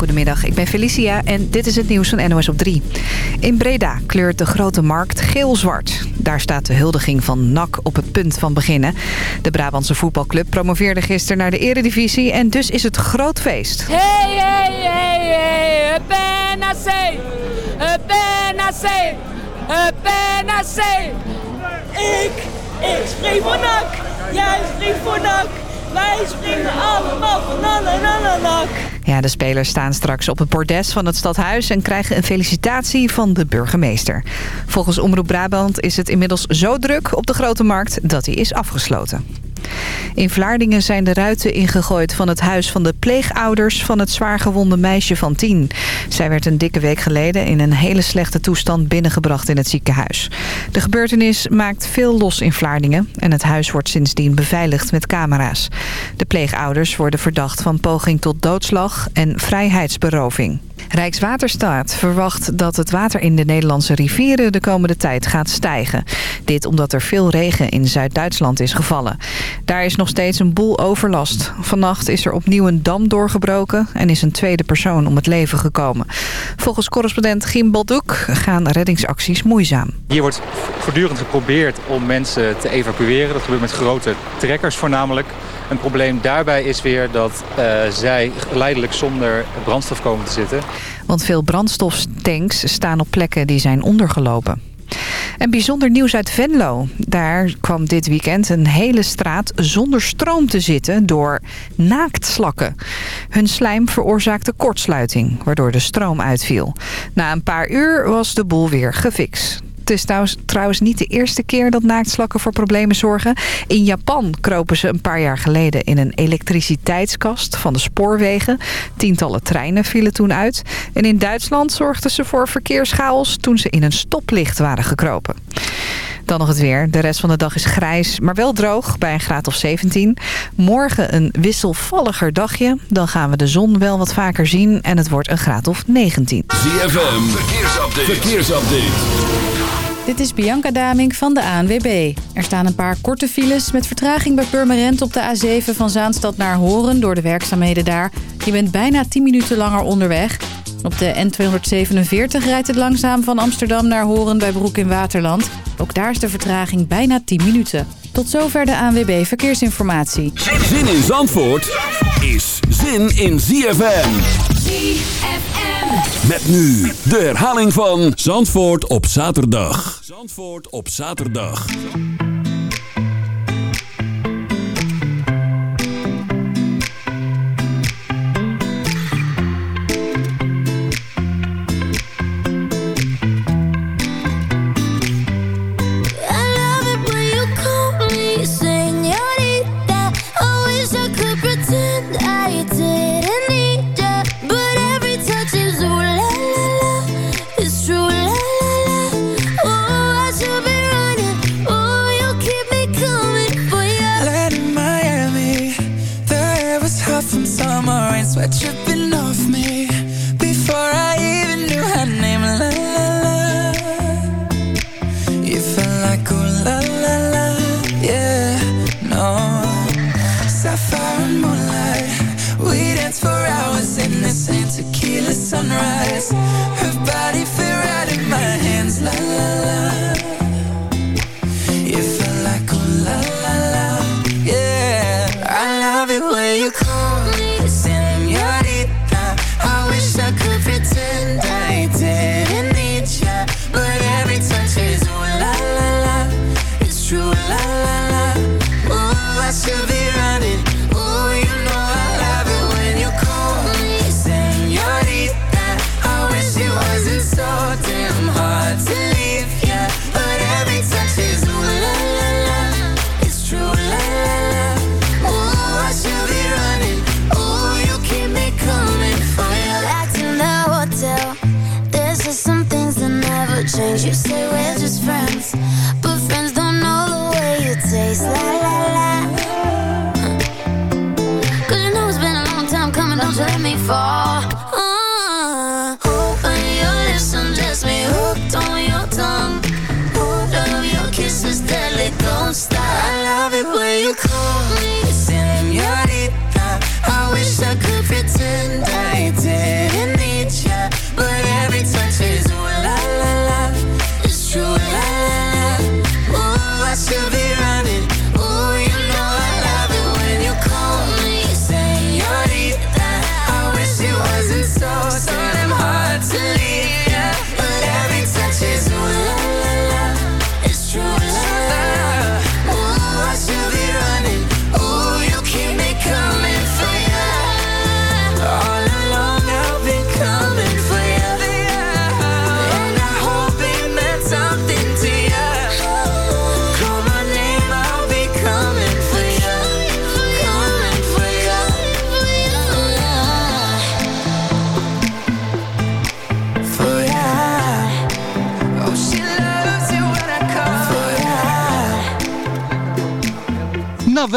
Goedemiddag, ik ben Felicia en dit is het nieuws van NOS op 3. In Breda kleurt de grote markt geel-zwart. Daar staat de huldiging van NAC op het punt van beginnen. De Brabantse voetbalclub promoveerde gisteren naar de eredivisie en dus is het groot feest. Hey, hey, hey, hey, het NAC, het NAC, NAC. Ik, ik spring voor NAC, jij springt voor NAC. Wij springen allemaal van NAC. Ja, de spelers staan straks op het bordes van het stadhuis... en krijgen een felicitatie van de burgemeester. Volgens Omroep Brabant is het inmiddels zo druk op de Grote Markt... dat hij is afgesloten. In Vlaardingen zijn de ruiten ingegooid van het huis van de pleegouders van het zwaargewonde meisje van tien. Zij werd een dikke week geleden in een hele slechte toestand binnengebracht in het ziekenhuis. De gebeurtenis maakt veel los in Vlaardingen en het huis wordt sindsdien beveiligd met camera's. De pleegouders worden verdacht van poging tot doodslag en vrijheidsberoving. Rijkswaterstaat verwacht dat het water in de Nederlandse rivieren de komende tijd gaat stijgen. Dit omdat er veel regen in Zuid-Duitsland is gevallen. Daar is nog steeds een boel overlast. Vannacht is er opnieuw een dam doorgebroken en is een tweede persoon om het leven gekomen. Volgens correspondent Gim Baldoek gaan reddingsacties moeizaam. Hier wordt voortdurend geprobeerd om mensen te evacueren. Dat gebeurt met grote trekkers voornamelijk. Een probleem daarbij is weer dat uh, zij geleidelijk zonder brandstof komen te zitten. Want veel brandstoftanks staan op plekken die zijn ondergelopen. En bijzonder nieuws uit Venlo. Daar kwam dit weekend een hele straat zonder stroom te zitten door naaktslakken. Hun slijm veroorzaakte kortsluiting, waardoor de stroom uitviel. Na een paar uur was de boel weer gefixt. Het is trouwens, trouwens niet de eerste keer dat naaktslakken voor problemen zorgen. In Japan kropen ze een paar jaar geleden in een elektriciteitskast van de spoorwegen. Tientallen treinen vielen toen uit. En in Duitsland zorgden ze voor verkeerschaos toen ze in een stoplicht waren gekropen. Dan nog het weer. De rest van de dag is grijs, maar wel droog bij een graad of 17. Morgen een wisselvalliger dagje. Dan gaan we de zon wel wat vaker zien en het wordt een graad of 19. ZFM, verkeersupdate. verkeersupdate. Dit is Bianca Daming van de ANWB. Er staan een paar korte files met vertraging bij Purmerend op de A7 van Zaanstad naar Horen door de werkzaamheden daar. Je bent bijna 10 minuten langer onderweg. Op de N247 rijdt het langzaam van Amsterdam naar Horen bij Broek in Waterland. Ook daar is de vertraging bijna 10 minuten. Tot zover de ANWB Verkeersinformatie. Zin in Zandvoort is zin in ZFM. Met nu de herhaling van Zandvoort op zaterdag. Zandvoort op zaterdag. Her name. You feel like yeah, no, sapphire moonlight. We dance for hours in the tequila sunrise. Her body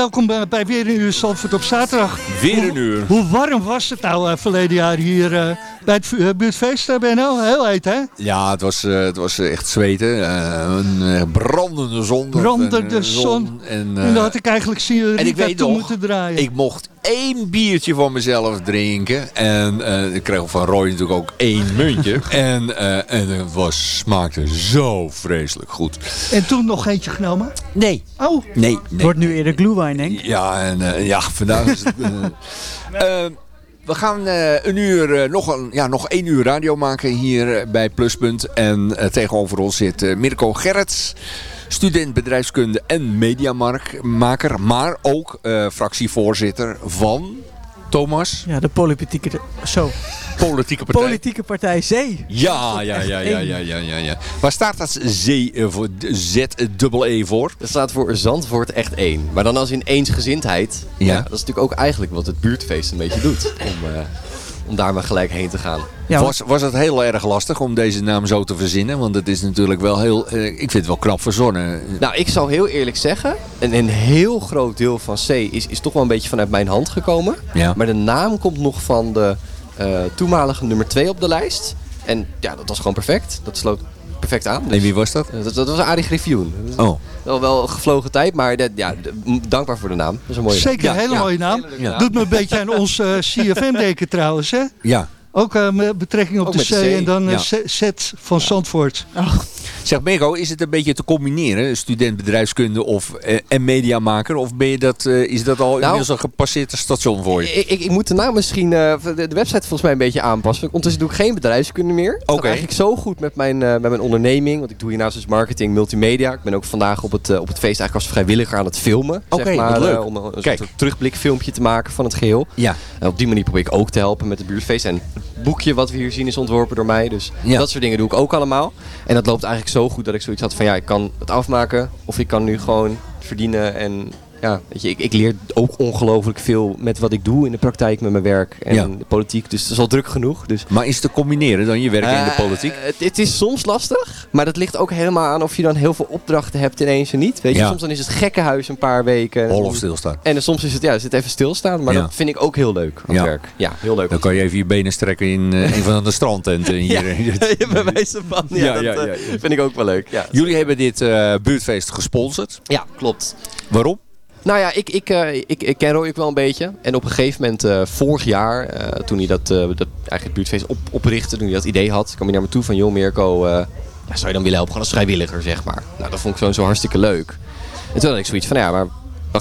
welkom bij, weer een uur Zandvoort op zaterdag. Weer een uur. Hoe warm was het nou eh, verleden jaar hier eh, bij het uh, buurtfeest, uh, Benno? Heel heet, hè? Ja, het was, uh, het was echt zweten. Uh, een brandende zon. Brandende zon. zon. En, en dan had ik eigenlijk zien en ik weet toe nog, moeten draaien. Ik mocht één biertje van mezelf drinken. En ik kreeg van Roy natuurlijk ook één muntje. en, en het was, smaakte zo vreselijk goed. En toen nog eentje genomen? Nee. Oh. Nee. nee. Wordt nu eerder glühwein, denk ik. Ja, en ja, vandaag is het... We gaan uh, een uur, uh, nog, een, ja, nog één uur radio maken hier uh, bij Pluspunt. En tegenover ons zit Mirko Gerrits, student bedrijfskunde en mediamaker. Maar ook fractievoorzitter van Thomas. Ja, de politieke... Zo. Politieke partij. Politieke partij Zee. Ja, ja, ja, ja, ja, ja, ja, ja. Waar staat dat Zee voor Z-E voor? Dat staat voor Zandvoort echt één. Maar dan als in eensgezindheid. Ja. ja. Dat is natuurlijk ook eigenlijk wat het buurtfeest een beetje doet. Om, uh, om daar maar gelijk heen te gaan. Ja, was, was het heel erg lastig om deze naam zo te verzinnen? Want het is natuurlijk wel heel... Uh, ik vind het wel knap verzonnen. Nou, ik zal heel eerlijk zeggen... Een, een heel groot deel van C is, is toch wel een beetje vanuit mijn hand gekomen. Ja. Maar de naam komt nog van de uh, toenmalige nummer 2 op de lijst. En ja, dat was gewoon perfect. Dat sloot perfect aan. Dus, en wie was dat? Uh, dat, dat, was Arie Griffioen. Oh. Wel, wel een gevlogen tijd, maar dat, ja, dankbaar voor de naam. Dat is een mooie Zeker, naam. een hele ja, mooie naam. Doet me een beetje aan ons uh, CFM-deken trouwens, hè? Ja. Ook uh, met betrekking op Ook de met C, de C, en dan ja. Z van Zandvoort. Oh. Zeg Mirko, is het een beetje te combineren? Student bedrijfskunde of, eh, en mediamaker? Of ben je dat, uh, is dat al Nou, inmiddels een gepasseerd station voor je? Ik, ik, ik moet de naam misschien, uh, de, de, website volgens mij een beetje aanpassen. Ondertussen doe ik geen bedrijfskunde meer. Oké. Okay. eigenlijk zo goed met mijn, uh, met mijn onderneming. Want ik doe hiernaast dus marketing, multimedia. Ik ben ook vandaag op het, op het feest eigenlijk als vrijwilliger aan het filmen. Oké, zeg maar, leuk. om een Kijk. soort terugblikfilmpje te maken van het geheel. Ja. En op die manier probeer ik ook te helpen met het buurtfeest. En het boekje wat we hier zien is ontworpen door mij. Dus Ja. dat soort dingen doe ik ook allemaal. En dat loopt eigenlijk zo goed dat ik zoiets had van ja, ik kan het afmaken. Of ik kan nu gewoon verdienen. En ja, weet je, ik, ik leer ook ongelooflijk veel met wat ik doe in de praktijk met mijn werk en Ja. de politiek. Dus het is al druk genoeg. Dus Maar is het te combineren dan je werken in de eh, politiek? Het, het is soms lastig, maar dat ligt ook helemaal aan of je dan heel veel opdrachten hebt ineens en niet. Weet je, Ja. soms dan is het gekkenhuis een paar weken. Hol of stilstaan. En dan soms is het, ja, is het even stilstaan, maar dat vind ik ook heel leuk aan het werk. Ja, heel leuk. Dan kan je even je benen strekken in uh, een van de strandtenten hier. Ja, bij wijze van. Ja, Ja, dat ja, eh, vind ik ook wel leuk. Ja, Jullie hebben dit buurtfeest gesponsord. ja klopt. Waarom? Nou ja, ik, ik, uh, ik, ik ken Roy wel een beetje. En op een gegeven moment, uh, vorig jaar, uh, toen hij dat, dat eigenlijk het buurtfeest op, oprichtte, toen hij dat idee had, kwam hij naar me toe van, joh Mirko, ja, zou je dan willen helpen? Als vrijwilliger, zeg maar. Nou, dat vond ik zo, zo hartstikke leuk. En toen had ik zoiets van, ja, maar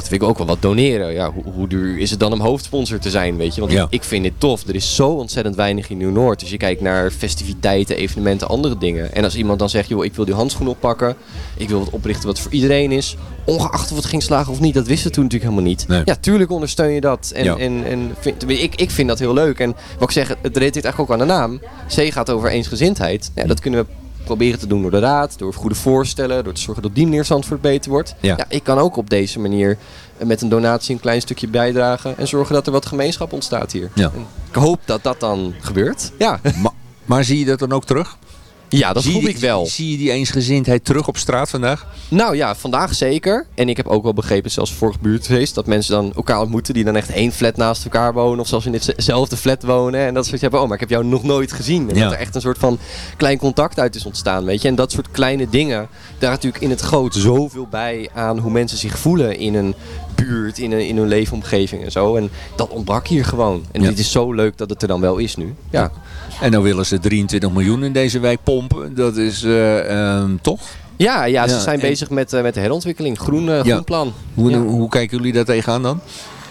even, ik wil ook wel wat doneren. Ja, hoe, hoe duur is het dan om hoofdsponsor te zijn, weet je? Want Ja. ik, vind dit tof. Er is zo ontzettend weinig in Nieuw-Noord. Dus je kijkt naar festiviteiten, evenementen, andere dingen. En als iemand dan zegt, joh, ik wil die handschoen oppakken. Ik wil wat oprichten wat voor iedereen is. Ongeacht of het ging slagen of niet. Dat wisten we toen natuurlijk helemaal niet. Nee. Ja, tuurlijk ondersteun je dat. En, Ja. en, en vind, ik, ik vind dat heel leuk. En wat ik zeg, het relateert eigenlijk ook aan de naam. C gaat over eensgezindheid. Ja, dat kunnen we proberen te doen door de raad, door goede voorstellen, door te zorgen dat die Zandvoort beter wordt. Ja. ik kan ook op deze manier eh, met een donatie een klein stukje bijdragen en zorgen dat er wat gemeenschap ontstaat hier. Ja. En ik hoop dat dat dan gebeurt. Ja, Maar, maar zie je dat dan ook terug? Ja dat zie voel ik wel. Zie je die eensgezindheid terug op straat vandaag? Nou ja, vandaag zeker. En ik heb ook wel begrepen, zelfs vorig buurtfeest, dat mensen dan elkaar ontmoeten die dan echt één flat naast elkaar wonen. Of zelfs in hetzelfde flat wonen. En dat zoiets hebben, oh, maar ik heb jou nog nooit gezien. En Ja. dat er echt een soort van klein contact uit is ontstaan, weet je. En dat soort kleine dingen, daar natuurlijk in het groot zoveel bij aan hoe mensen zich voelen in een buurt, in, een, in hun leefomgeving en zo. En dat ontbrak hier gewoon. En Ja. dit is zo leuk dat het er dan wel is nu. Ja. En dan willen ze 23 miljoen in deze wijk pompen. Dat is eh, ehm, toch? Ja, ja, ze Ja, zijn bezig met, eh, met de herontwikkeling. Groen, groen plan. Hoe, Ja. hoe kijken jullie daar tegenaan dan?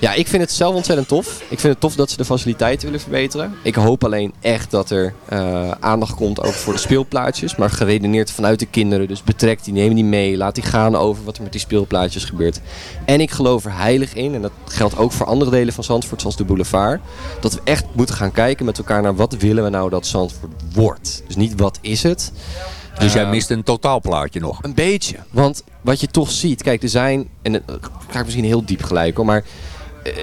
Ja, ik vind het zelf ontzettend tof. Ik vind het tof dat ze de faciliteiten willen verbeteren. Ik hoop alleen echt dat er eh, aandacht komt ook voor de speelplaatjes. Maar geredeneerd vanuit de kinderen. Dus betrek die, neem die mee. Laat die gaan over wat er met die speelplaatjes gebeurt. En ik geloof er heilig in. En dat geldt ook voor andere delen van Zandvoort, zoals de boulevard. Dat we echt moeten gaan kijken met elkaar naar wat willen we nou dat Zandvoort wordt. Dus niet wat is het. Dus jij Eh, mist een totaalplaatje nog. een beetje. Want wat je toch ziet, kijk, er zijn, en het ga ik misschien heel diep gelijk hoor, maar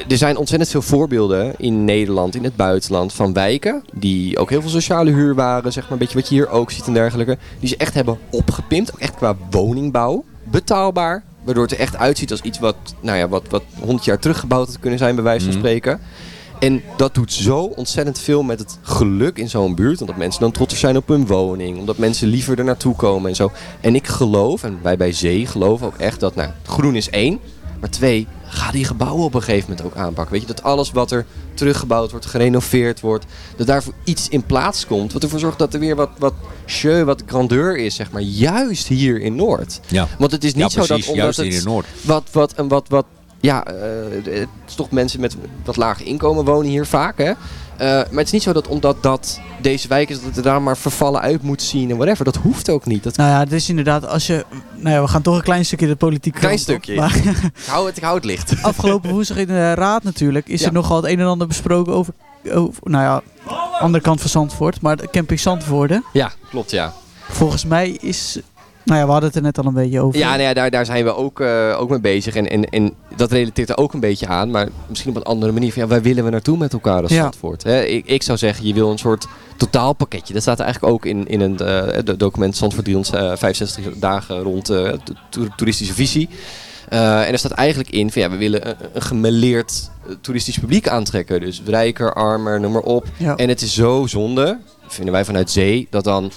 er zijn ontzettend veel voorbeelden in Nederland, in het buitenland, van wijken die ook heel veel sociale huur waren, zeg maar, een beetje wat je hier ook ziet en dergelijke, die ze echt hebben opgepimpt, ook echt qua woningbouw. Betaalbaar, Waardoor het er echt uitziet als iets wat, nou ja, wat, wat 100 jaar teruggebouwd had kunnen zijn, bij wijze van Mhm. spreken. En dat doet zo ontzettend veel met het geluk in zo'n buurt. Omdat mensen dan trots zijn op hun woning. Omdat mensen liever er naartoe komen en zo. En ik geloof, en wij bij Zee geloven ook echt dat, nou, groen is één. Maar twee, ga die gebouwen op een gegeven moment ook aanpakken. Weet je, dat alles wat er teruggebouwd wordt, gerenoveerd wordt. Dat daarvoor iets in plaats komt. Wat ervoor zorgt dat er weer wat, wat jeu, wat grandeur is, zeg maar. Juist hier in Noord. Ja. Want het is niet Ja, zo dat omdat juist het hier in Noord. wat, wat, en wat, wat, ja, eh, het is toch mensen met wat lager inkomen wonen hier vaak, hè. Eh, maar het is niet zo dat omdat dat deze wijk is, dat het er daar maar vervallen uit moet zien en whatever. Dat hoeft ook niet. Dat Nou ja, het is inderdaad, als je... Nou ja, we gaan toch een klein stukje de politiek Klein op, stukje. maar ik, hou het, ik hou het licht. afgelopen woensdag in de raad natuurlijk is Ja. er nogal het een en ander besproken over, over... Nou ja, andere kant van Zandvoort, maar de camping Zandvoorde. Ja, klopt, ja. Volgens mij is... Nou ja, we hadden het er net al een beetje over. Ja, nou ja daar, daar zijn we ook, eh, ook mee bezig. En, en, en dat relateert er ook een beetje aan. Maar misschien op een andere manier. Van, ja, waar willen we naartoe met elkaar als Ja. Zandvoort? Hè? Ik, ik zou zeggen, je wil een soort totaalpakketje. Dat staat eigenlijk ook in, in een eh, do- document Zandvoort 365 dagen rond eh, de to- toeristische visie. Eh, en er staat eigenlijk in van ja, we willen een, een gemêleerd eh, toeristisch publiek aantrekken. Dus rijker, armer, noem maar op. Ja. En het is zo zonde, vinden wij vanuit zee, dat dan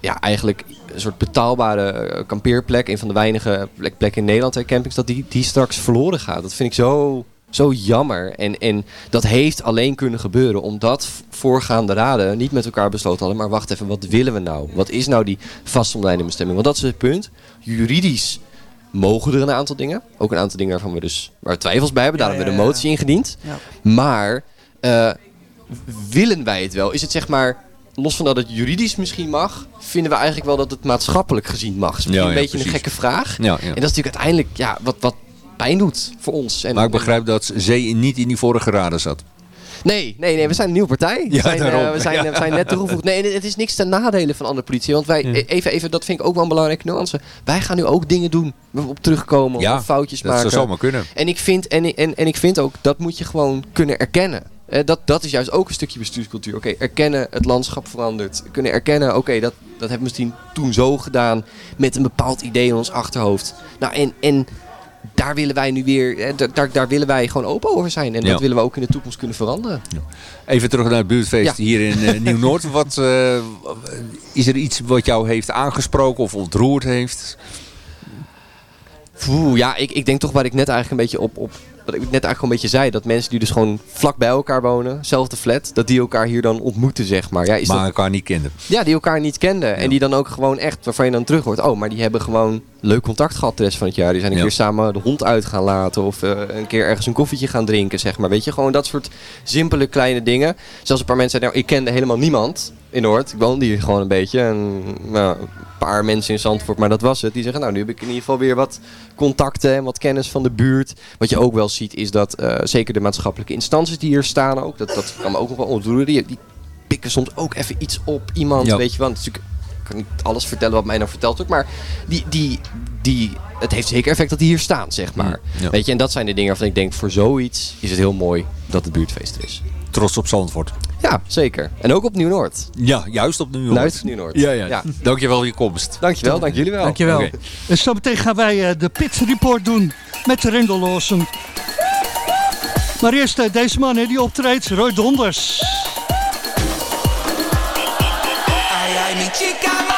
ja, eigenlijk een soort betaalbare eh, kampeerplek, een van de weinige plek, plekken in Nederland, campings, dat die, die straks verloren gaat. Dat vind ik zo, zo jammer. En, en dat heeft alleen kunnen gebeuren omdat voorgaande raden niet met elkaar besloten hadden, maar wacht even, wat willen we nou? Wat is nou die vastomlijnde bestemming? Want dat is het punt. Juridisch mogen er een aantal dingen. Ook een aantal dingen waarvan we dus waar we twijfels bij hebben. Daarom Ja, hebben we de motie ingediend. Ja. Maar eh, willen wij het wel? Is het zeg maar, los van dat het juridisch misschien mag, vinden we eigenlijk wel dat het maatschappelijk gezien mag? Dat is misschien Ja, een ja, beetje precies. een gekke vraag. Ja, ja. En dat is natuurlijk uiteindelijk ja, wat, wat pijn doet voor ons. En, Maar ik begrijp dat Zee niet in die vorige raden zat. Nee, nee, nee, we zijn een nieuwe partij. Ja, we, zijn, eh, daarom. we, zijn, Ja. we zijn net toegevoegd. Nee, en het is niks ten nadele van andere politie. Want wij, e- even, even, dat vind ik ook wel een belangrijke nuance. Wij gaan nu ook dingen doen. Op terugkomen, Ja, of foutjes dat maken. zou zomaar kunnen. En ik vind, en, en, en ik vind ook, dat moet je gewoon kunnen erkennen. Eh, dat, dat is juist ook een stukje bestuurscultuur. Oké, erkennen, het landschap verandert. Kunnen erkennen, oké, dat, dat hebben we misschien toen zo gedaan. Met een bepaald idee in ons achterhoofd. Nou, en, en daar willen wij nu weer, da- daar, daar willen wij gewoon open over zijn. En Ja. dat willen we ook in de toekomst kunnen veranderen. Even terug naar het buurtfeest Ja. hier in eh, Nieuw-Noord. Wat, eh, is er iets wat jou heeft aangesproken of ontroerd heeft? Oeh, ja, ik, ik denk toch waar ik net eigenlijk een beetje op, op wat ik net eigenlijk een beetje zei, dat mensen die dus gewoon vlak bij elkaar wonen, zelfde flat, dat die elkaar hier dan ontmoeten, zeg maar. Ja, is maar dat, elkaar niet kenden. ja die elkaar niet kenden. En die dan ook gewoon echt, waarvan je dan terug hoort, oh, maar die hebben gewoon leuk contact gehad de rest van het jaar. Die zijn een Ja. keer samen de hond uit gaan laten of eh, een keer ergens een koffietje gaan drinken, zeg maar. Weet je, gewoon dat soort simpele kleine dingen. Zelfs een paar mensen zeiden, nou, ik kende helemaal niemand in Noord. Ik woonde hier gewoon een beetje. En nou, een paar mensen in Zandvoort, maar dat was het. Die zeggen, nou, nu heb ik in ieder geval weer wat contacten en wat kennis van de buurt. Wat je ook wel ziet is dat eh, zeker de maatschappelijke instanties die hier staan ook, dat, dat kan me ook nog wel ontroeren. Die, die pikken soms ook even iets op iemand, Ja. weet je wel. Is natuurlijk- ik kan niet alles vertellen wat mij nou verteld wordt, maar die, die, die, het heeft zeker effect dat die hier staan, zeg maar. Mm, ja. Weet je, en dat zijn de dingen waarvan ik denk, voor zoiets is het heel mooi dat het buurtfeest er is. Trots op Zandvoort. Ja, zeker. En ook op Nieuw-Noord. Ja, juist op Nieuw-Noord. Juist op Nieuw-Noord. Ja, ja. Ja. Dankjewel voor je komst. Dankjewel, dank jullie wel. Dankjewel. Oké. En zo meteen gaan wij eh, de Pit Report doen met Rendel Lawson. Maar eerst eh, deze man die optreedt, Roy Donders. Ay, ay, mi chica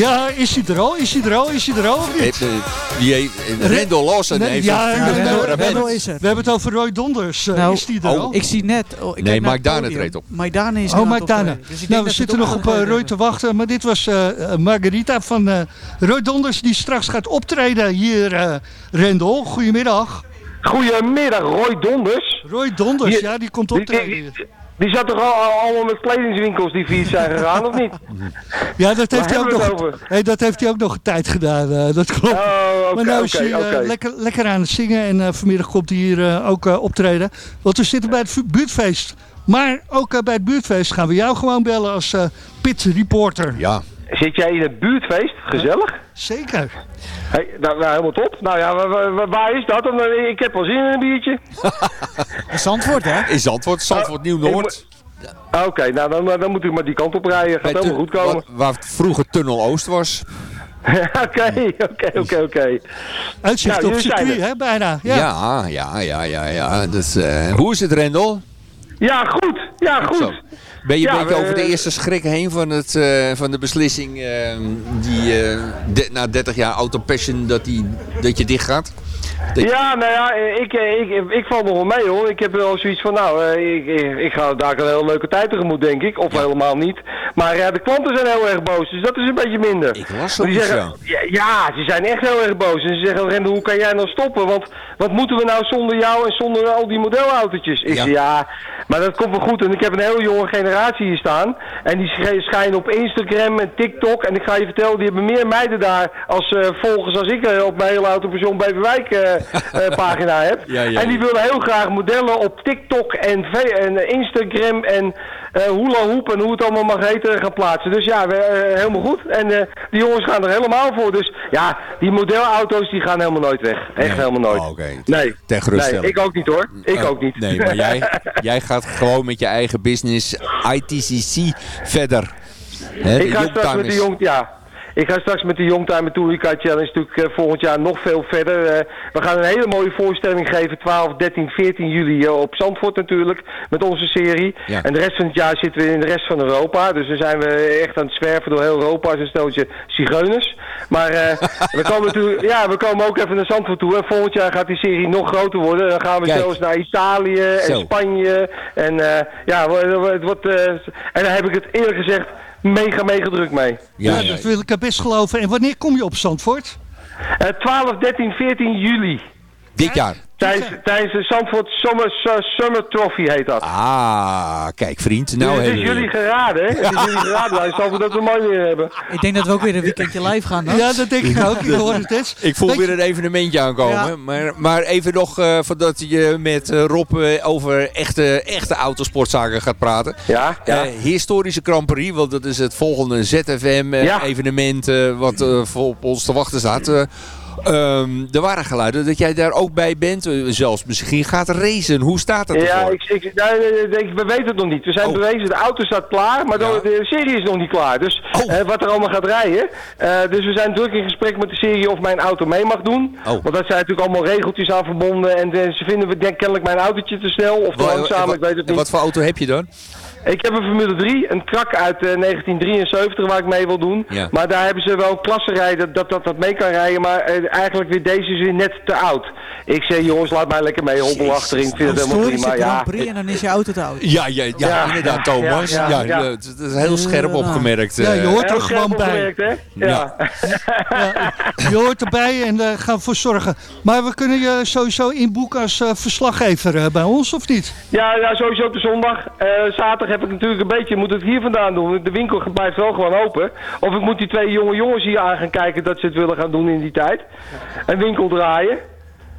Ja, is hij er al? Is hij er al? Is hij er al of niet? Heeft, eh, die heeft, Rendel Lawson heeft ja. Rendel is er. We hebben het over Roy Donders. Eh, Nou, is die er oh, al? Ik zie net... Oh, ik Nee, Mike het Dane treedt op. Mike Dane is Oh, Mike Dane. op, eh, dus Nou, we zitten nog op gaat Roy te wachten. Maar dit was Margarita van eh, Roy Donders die straks gaat optreden hier, eh Rendel. Goedemiddag. Goedemiddag, Roy Donders. Roy Donders, Die- ja, die komt optreden. die, hier. die, die zat toch al, al- allemaal met kledingswinkels die fiets zijn gegaan, of niet? Ja, dat heeft, hij ook nog, hey, dat heeft hij ook nog een tijd gedaan. eh, dat klopt. Oh, oké, maar nou is oké, hij eh, lekker, lekker aan het zingen. En eh, vanmiddag komt hij hier eh, ook eh, optreden. Want we zitten bij het buurtfeest. Maar ook bij het buurtfeest gaan we jou gewoon bellen als eh pit reporter. Ja. Zit jij in het buurtfeest? Gezellig? Zeker. Hey, nou, nou, helemaal top. Nou ja, wa- wa- wa- waar is dat? Ik heb wel zin in een biertje. Zandvoort, hè? Is Zandvoort, Zandvoort Nieuw-Noord. Ah, Oké, nou dan, dan moet ik maar die kant op rijden. Gaat helemaal goed komen. Waar, waar vroeger Tunnel Oost was. Oké, oké, oké, oké. Uitzicht Nou, op circuit, hè, bijna. Ja. Ja, ja, ja, ja. ja. Dus, eh, hoe is het, Rendel? Ja, goed. Ja, goed. Zo. Ben je Ja, een beetje we- over de eerste schrik heen van, het, eh, van de beslissing eh, die eh, de- na 30 jaar Autopassion dat, die, dat je dicht gaat? Dat- Ja, nou ja, ik, ik, ik, ik val nog wel mee hoor. Ik heb wel zoiets van, nou, ik, ik, ik ga daar een hele leuke tijd tegemoet, denk ik. Of helemaal niet. Maar ja, de klanten zijn heel erg boos, dus dat is een beetje minder. Ik zoiets, zeggen, ja. ja, ze zijn echt heel erg boos. En ze zeggen, Rende, hoe kan jij nou stoppen? Want wat moeten we nou zonder jou en zonder al die modelautootjes? Ik ja, maar dat komt wel goed. En ik heb een heel jonge generatie hier staan. En die sch- schijnen op Instagram en TikTok. En ik ga je vertellen, die hebben meer meiden daar als eh, volgers als ik eh, op mijn hele autopersoon Beverwijk eh, pagina heb. Ja, ja, en die willen heel graag modellen op TikTok en, en Instagram en eh hula hoop en hoe het allemaal mag heten gaan plaatsen. Dus ja, we, eh, helemaal goed. En eh, die jongens gaan er helemaal voor. Dus ja, die modelauto's die gaan helemaal nooit weg. Echt Nee. helemaal nooit. Oh, oké. Nee. Geruststelling. Nee, ik ook niet hoor. Ik Oh, ook niet. Nee, maar jij, jij gaat gewoon met je eigen business ITCC verder. Ik ga straks met de jong, ja. Ik ga straks met de Youngtimer Touring Challenge natuurlijk eh, volgend jaar nog veel verder. Eh, we gaan een hele mooie voorstelling geven, 12, 13, 14 juli op Zandvoort natuurlijk, met onze serie. Ja. En de rest van het jaar zitten we in de rest van Europa. Dus dan zijn we echt aan het zwerven door heel Europa, als een steltje zigeuners. Maar eh, we, komen natuurlijk, ja, we komen ook even naar Zandvoort toe. En volgend jaar gaat die serie nog groter worden. Dan gaan we Kijk. zelfs naar Italië en Zo. Spanje. En ja, het wordt, en daar heb ik het eerlijk gezegd mega, mega druk mee. Ja, Ja, ja, dat wil ik best geloven. En wanneer kom je op Zandvoort? Eh 12, 13, 14 juli. Dit jaar. Tijdens, de Zandvoort Summer, Su- Summer Trophy heet dat. Ah, kijk vriend. Nou dus het is jullie geraden, hè? Het is jullie geraden Zandvoort dat we mooi weer hebben. Ik denk dat we ook weer een weekendje live gaan. Ja, dat denk ik ook. Ik hoor het eens. Ik voel weer een evenementje aankomen. Ja. Maar, maar even nog eh, voordat je met eh, Rob eh, over echte, echte autosportzaken gaat praten. Ja, ja. Eh, historische Grand Prix, want dat is het volgende ZFM-evenement Ja. wat voor op ons te wachten staat. Ehm, er waren geluiden dat jij daar ook bij bent. eh, zelfs misschien gaat racen. Hoe staat dat Ja, ik, ik, nou, ik- we weten het nog niet. We zijn Oh. bewezen, de auto staat klaar, maar Ja. de, serie is nog niet klaar. Dus Oh. eh, wat er allemaal gaat rijden. Eh, dus we zijn druk in gesprek met de serie of mijn auto mee mag doen. Oh. Want daar zijn natuurlijk allemaal regeltjes aan verbonden. En ze vinden we denk, kennelijk mijn autootje te snel of te langzaam, ik weet het en niet. wat voor auto heb je dan? Ik heb een Formule 3, een krak uit eh, 1973 waar ik mee wil doen. Ja. Maar daar hebben ze wel klassen rijden dat dat, dat mee kan rijden. Maar eh, eigenlijk weer deze is weer net te oud. Ik zeg jongens, laat mij lekker mee hobbel achterin. Ik vind het helemaal prima. Ja. En dan is je auto te oud. Ja, ja, ja, Ja. inderdaad Thomas. Ja, Ja, ja, ja. Het is heel scherp opgemerkt. Ja, je eh. hoort er Heel gewoon bij. Ja. Ja, je hoort erbij en daar gaan we voor zorgen. Maar we kunnen je sowieso inboeken als eh, verslaggever eh, bij ons, of niet? Ja, ja, sowieso op de zondag. Eh, zaterdag heb ik natuurlijk een beetje, moet het hier vandaan doen. De winkel blijft wel gewoon open. Of ik moet die twee jonge jongens hier aan gaan kijken dat ze het willen gaan doen in die tijd. Een winkel draaien.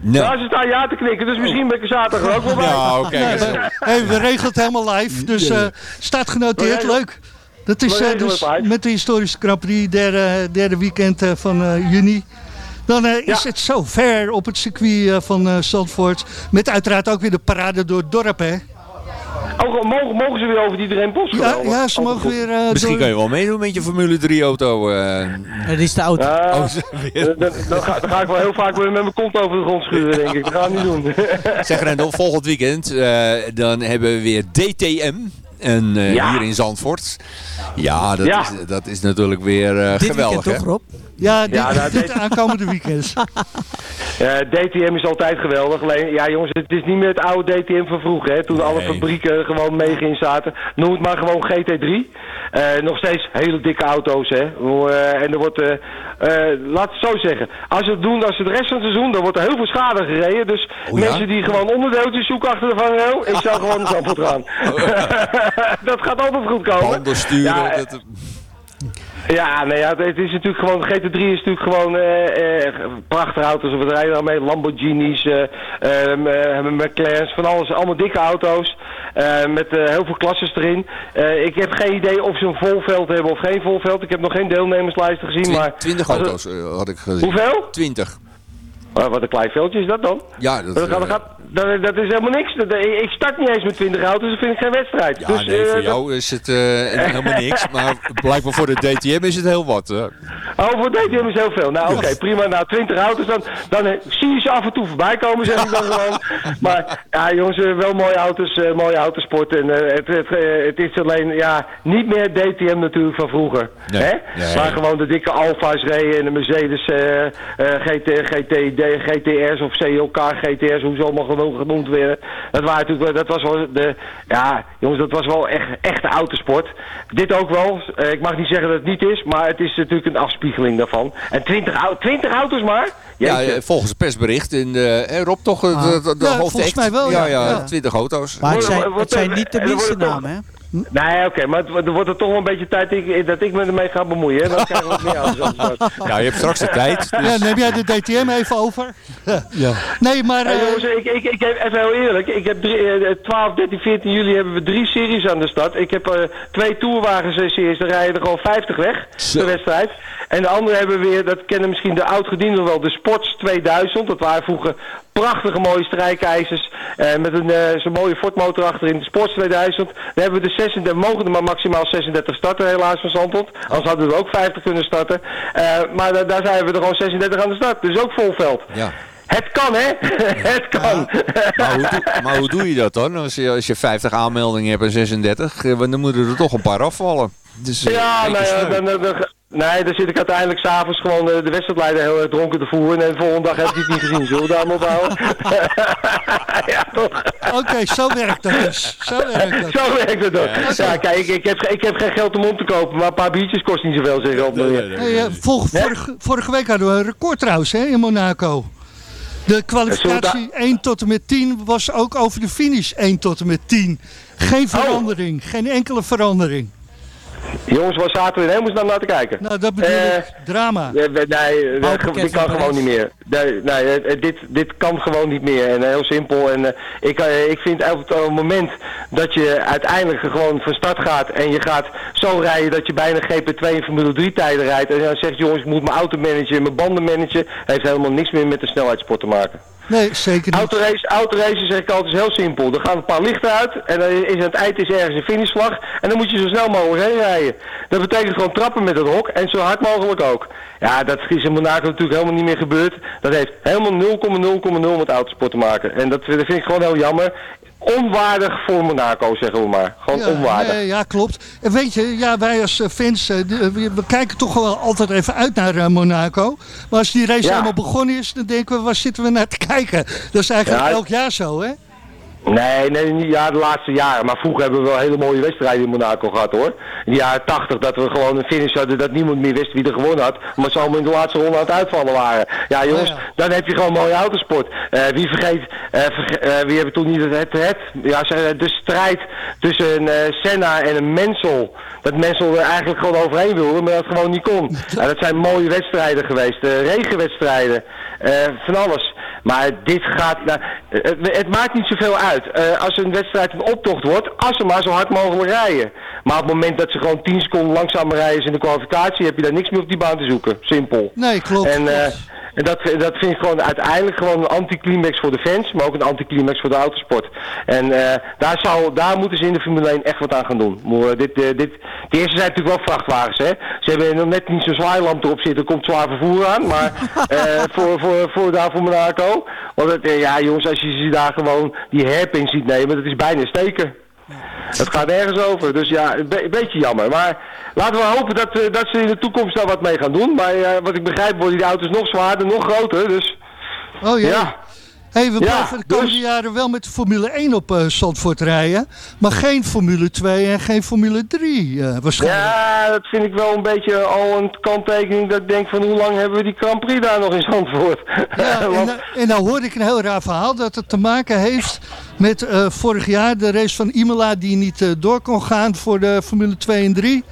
Nou. Ja, ze staan ja te knikken, dus misschien ben ik er zaterdag er ook wel bij. Ja, oké. Hey, we regelen het helemaal live, dus eh, staat genoteerd. Leuk. Dat is eh, dus met de historische Grand Prix, derde, derde weekend eh, van eh, juni. Dan is Ja. het zo ver op het circuit van eh Zandvoort. Met uiteraard ook weer de parade door het dorp, hè? Oh, mogen, mogen ze weer over die Drempels? Ja, ja ze mogen weer... eh, Misschien door- kan je wel meedoen met je Formule 3 auto. eh. Dat is te oud. Ja, Oh, ze- weer. dan, ga, dan ga ik wel heel vaak weer met mijn kont over de grond schuren, denk ik. Dat gaan we niet doen. Zeg Rendel, volgend weekend eh, dan hebben we weer DTM. En eh, Ja. hier in Zandvoort. Ja, dat, Ja. Is, dat is natuurlijk weer eh, Dit geweldig. weekend toch? Rob? Ja, dit, Ja, nou, dit aankomende weekend. Eh, DTM is altijd geweldig. Alleen, ja jongens, het is niet meer het oude DTM van vroeger. Hè, toen alle fabrieken gewoon mee zaten. Noem het maar gewoon GT3. Eh, nog steeds hele dikke auto's. Hè. Eh, en er wordt, laat het zo zeggen. Als ze het doen als ze de rest van het seizoen, dan wordt er heel veel schade gereden. Dus Oh ja? mensen die gewoon onderdeeltjes zoeken achter de vangrail, ik zou gewoon Zandvoort gaan. dat gaat altijd goed komen. Banden sturen. Ja, dat, ja, nee, ja, het is natuurlijk gewoon, GT3 is natuurlijk gewoon eh, eh, prachtige auto's. We rijden daarmee Lamborghinis, eh, McLaren's, van alles. Allemaal dikke auto's. eh, met eh, heel veel klasses erin. Eh, ik heb geen idee of ze een volveld hebben of geen volveld. Ik heb nog geen deelnemerslijsten gezien. twi- maar 20 als het- auto's had ik gezien. Hoeveel? 20. Oh, wat een klein veldje is dat dan? Ja, dat, Dat, gaat- dat, eh, gaat- dat, dat is helemaal niks. Ik start niet eens met 20 auto's, dat vind ik geen wedstrijd. ja, dus, nee, eh, voor jou is het eh, helemaal niks. Maar blijkbaar voor de DTM is het heel wat. hè. Oh, voor DTM is heel veel. Nou, oké, prima. Nou, 20 auto's, dan, dan eh, zie je ze af en toe voorbij komen, zeg ik dan gewoon. Maar ja, jongens, eh, wel mooie auto's, eh, mooie autosport. En eh, het, het, eh, het is alleen, ja, niet meer DTM natuurlijk van vroeger. Nee, Hè? nee. Waar gewoon de dikke Alfa's reden en de Mercedes eh, eh, GT, GT, GTR's of CLK GTR's, hoe ze allemaal genoemd, genoemd werden. Dat, waren natuurlijk, wel- dat was wel de, ja, jongens, dat was wel echt, echte autosport. Dit ook wel. Eh, ik mag niet zeggen dat het niet is, maar het is natuurlijk een afspiegeling daarvan. En 20, au- 20 auto's maar? Ja, Jeetje. eh, volgens het persbericht in de, eh, Rob toch eh, de, de, de Ja, hoofdact? volgens mij wel, ja. Ja, Ja. 20 auto's. Maar het zijn, het zijn niet de minste namen, hè? Nee, oké, maar het, er wordt er toch wel een beetje tijd dat ik, dat ik me ermee ga bemoeien. Dan krijgen we wat meer anders. Ja, je hebt straks de tijd. Ja, Dus, neem jij de DTM even over? ja. Nee, maar... Hey, eh, jongens, ik, ik, ik heb even heel eerlijk. Ik heb drie, eh, 12, 13, 14 juli hebben we drie series aan de stad. Ik heb eh, twee tourwagens eh, series, daar rijden er gewoon 50 weg, de wedstrijd. En de andere hebben we weer, dat kennen misschien de oud-gedienden wel, de Sports 2000. Dat waren vroeger prachtige mooie strijkijzers eh, met een eh, zo'n mooie Ford-motor achterin. De Sports 2000. Daar hebben we de 36, we mogen er maar maximaal 36 starten helaas van Zandvoort. Anders hadden we ook 50 kunnen starten. Eh, maar da- daar zijn we er gewoon 36 aan de start. Dus ook vol veld. ja. Het kan, hè? Het kan. Maar, hoe doe, maar hoe doe je dat dan? Als je, als je 50 aanmeldingen hebt en 36, eh, dan moeten er toch een paar afvallen. Dus, Ja, nou ja, dan, dan, dan- nee, dan zit ik uiteindelijk s'avonds gewoon eh, de wedstrijdleider heel erg dronken te voeren. En de volgende dag heb ik het niet gezien. Zullen we daar maar op houden? ja, toch? Oké, zo werkt dat dus. Zo werkt dat. Zo werkt het ook. Ja, kijk, ik, ik, heb, ik heb geen geld om om te kopen, maar een paar biertjes kost niet zoveel, zeg ik op. Nee, nee, nee. Hey, eh, vol- vorige, vorige week hadden we een record trouwens hè, in Monaco. De kwalificatie 1 tot en met 10 was ook over de finish 1 tot en met 10. Geen verandering, geen enkele verandering. Jongens, waar zaten we in hemelsnaam naar te kijken? Nou, dat bedoel Eh, ik. Drama. Nee, nee, dit kan gewoon niet meer. Nee, nee eh, dit, dit kan gewoon niet meer. En eh, heel simpel. En eh, ik, eh, ik vind op het moment dat je uiteindelijk gewoon van start gaat en je gaat zo rijden dat je bijna GP2 en Formule 3 tijden rijdt. En dan zegt jongens, ik moet mijn auto managen, mijn banden managen. Heeft helemaal niks meer met de snelheidssport te maken. Nee, zeker niet. Autorace, autorace zeg ik altijd is heel simpel. Er gaan een paar lichten uit en dan is aan het eind is ergens een finishvlag. En dan moet je zo snel mogelijk heen rijden. Dat betekent gewoon trappen met het hok en zo hard mogelijk ook. Ja, dat is in Monaco natuurlijk helemaal niet meer gebeurd. Dat heeft helemaal 0,0,0 met autosport te maken. En dat, dat vind ik gewoon heel jammer. Onwaardig voor Monaco, zeggen we maar. Gewoon Ja, onwaardig. nee, ja, klopt. En weet je, ja, wij als eh, fans, eh, de- we, kijken toch wel altijd even uit naar eh, Monaco. Maar als die race Ja. helemaal begonnen is, dan denken we, waar zitten we naar te kijken? Dat is eigenlijk Ja, elk jaar zo, hè? Nee, nee, niet, ja, de laatste jaren. Maar vroeger hebben we wel hele mooie wedstrijden in Monaco gehad hoor. In de jaren 80 dat we gewoon een finish hadden dat niemand meer wist wie er gewonnen had. Maar ze allemaal in de laatste ronde aan het uitvallen waren. Ja jongens, Oh ja. dan heb je gewoon mooie autosport. Eh, wie vergeet, eh, verge- eh, wie hebben toen niet het, het, het ja, de strijd tussen een Senna en een Mensel. Dat Mensel er eigenlijk gewoon overheen wilde, maar dat gewoon niet kon. Dat zijn mooie wedstrijden geweest. regenwedstrijden. van alles. Maar dit gaat... Nou, het, het maakt niet zoveel uit. Eh, als een wedstrijd een optocht wordt, als ze maar zo hard mogelijk rijden. Maar op het moment dat ze gewoon 10 seconden langzamer rijden in de kwalificatie, heb je daar niks meer op die baan te zoeken. Simpel. Nee, klopt. En, eh, klopt. En dat, dat vind ik gewoon uiteindelijk gewoon een anticlimax voor de fans, maar ook een anticlimax voor de autosport. En eh, daar, zou, daar moeten ze in de Formule 1 echt wat aan gaan doen. Maar, eh, dit, eh, dit, de eerste zijn natuurlijk wel vrachtwagens, hè. Ze hebben nog net niet zo'n zwaailamp erop zitten, er komt zwaar vervoer aan, maar voor, voor, voor, daar voor Monaco. Want het, ja jongens, als je ze daar gewoon die hairpin ziet nemen, dat is bijna steken. Het gaat nergens over. Dus ja, een, be- een beetje jammer. Maar laten we hopen dat, eh, dat ze in de toekomst daar wat mee gaan doen. Maar eh, wat ik begrijp worden die auto's nog zwaarder, nog groter. Dus Oh ja. Hey, we blijven de komende dus- jaren wel met de Formule 1 op eh Zandvoort rijden. Maar geen Formule 2 en geen Formule 3 eh, waarschijnlijk. Ja, dat vind ik wel een beetje al een kanttekening dat ik denk van hoe lang hebben we die Grand Prix daar nog in Zandvoort? Ja, en, Want- nou- en nou hoorde ik een heel raar verhaal dat het te maken heeft met eh, vorig jaar de race van Imola die niet eh, door kon gaan voor de Formule 2 en 3.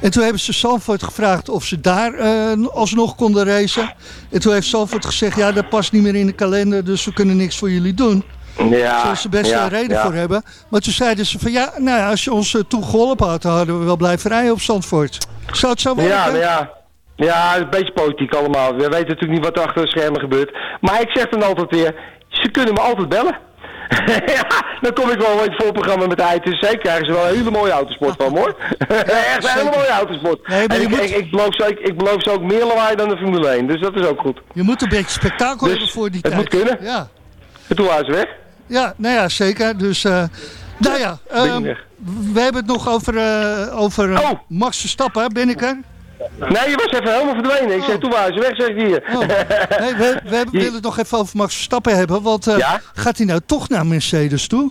En toen hebben ze Zandvoort gevraagd of ze daar eh, alsnog konden racen. En toen heeft Zandvoort gezegd, ja dat past niet meer in de kalender, dus we kunnen niks voor jullie doen. ja, Zullen ze best ja, wel reden ja. voor hebben. Maar toen zeiden ze van ja, nou ja, als je ons toen geholpen had, dan hadden we wel blijven rijden op Zandvoort. Zou het zo werken? Ja, ja. Ja, een beetje politiek allemaal. We weten natuurlijk niet wat er achter de schermen gebeurt. Maar ik zeg dan altijd weer, ze kunnen me altijd bellen. ja, dan kom ik wel in het voorprogramma met de ITC. Krijgen ze wel een hele mooie autosport van, hoor. Echt een hele mooie autosport. Nee, en ik, moet- ik, ik, beloof ze, ik, ik beloof ze ook meer lawaai dan de Formule 1. Dus dat is ook goed. Je moet een beetje spektakel Dus hebben voor die het tijd. moet kunnen. Ja. En toen waren ze weg. ja, nou ja, zeker. Dus, eh, nou ja, ehm, we hebben het nog over, eh, over eh, Oh. Max Verstappen. Ben ik er? Nee, je was even helemaal verdwenen. Ik zei, toen waren ze weg, zeg ik hier. Oh. Nee, we we hebben- willen het nog even over Max Verstappen hebben. Want eh, Ja? gaat hij nou toch naar Mercedes toe?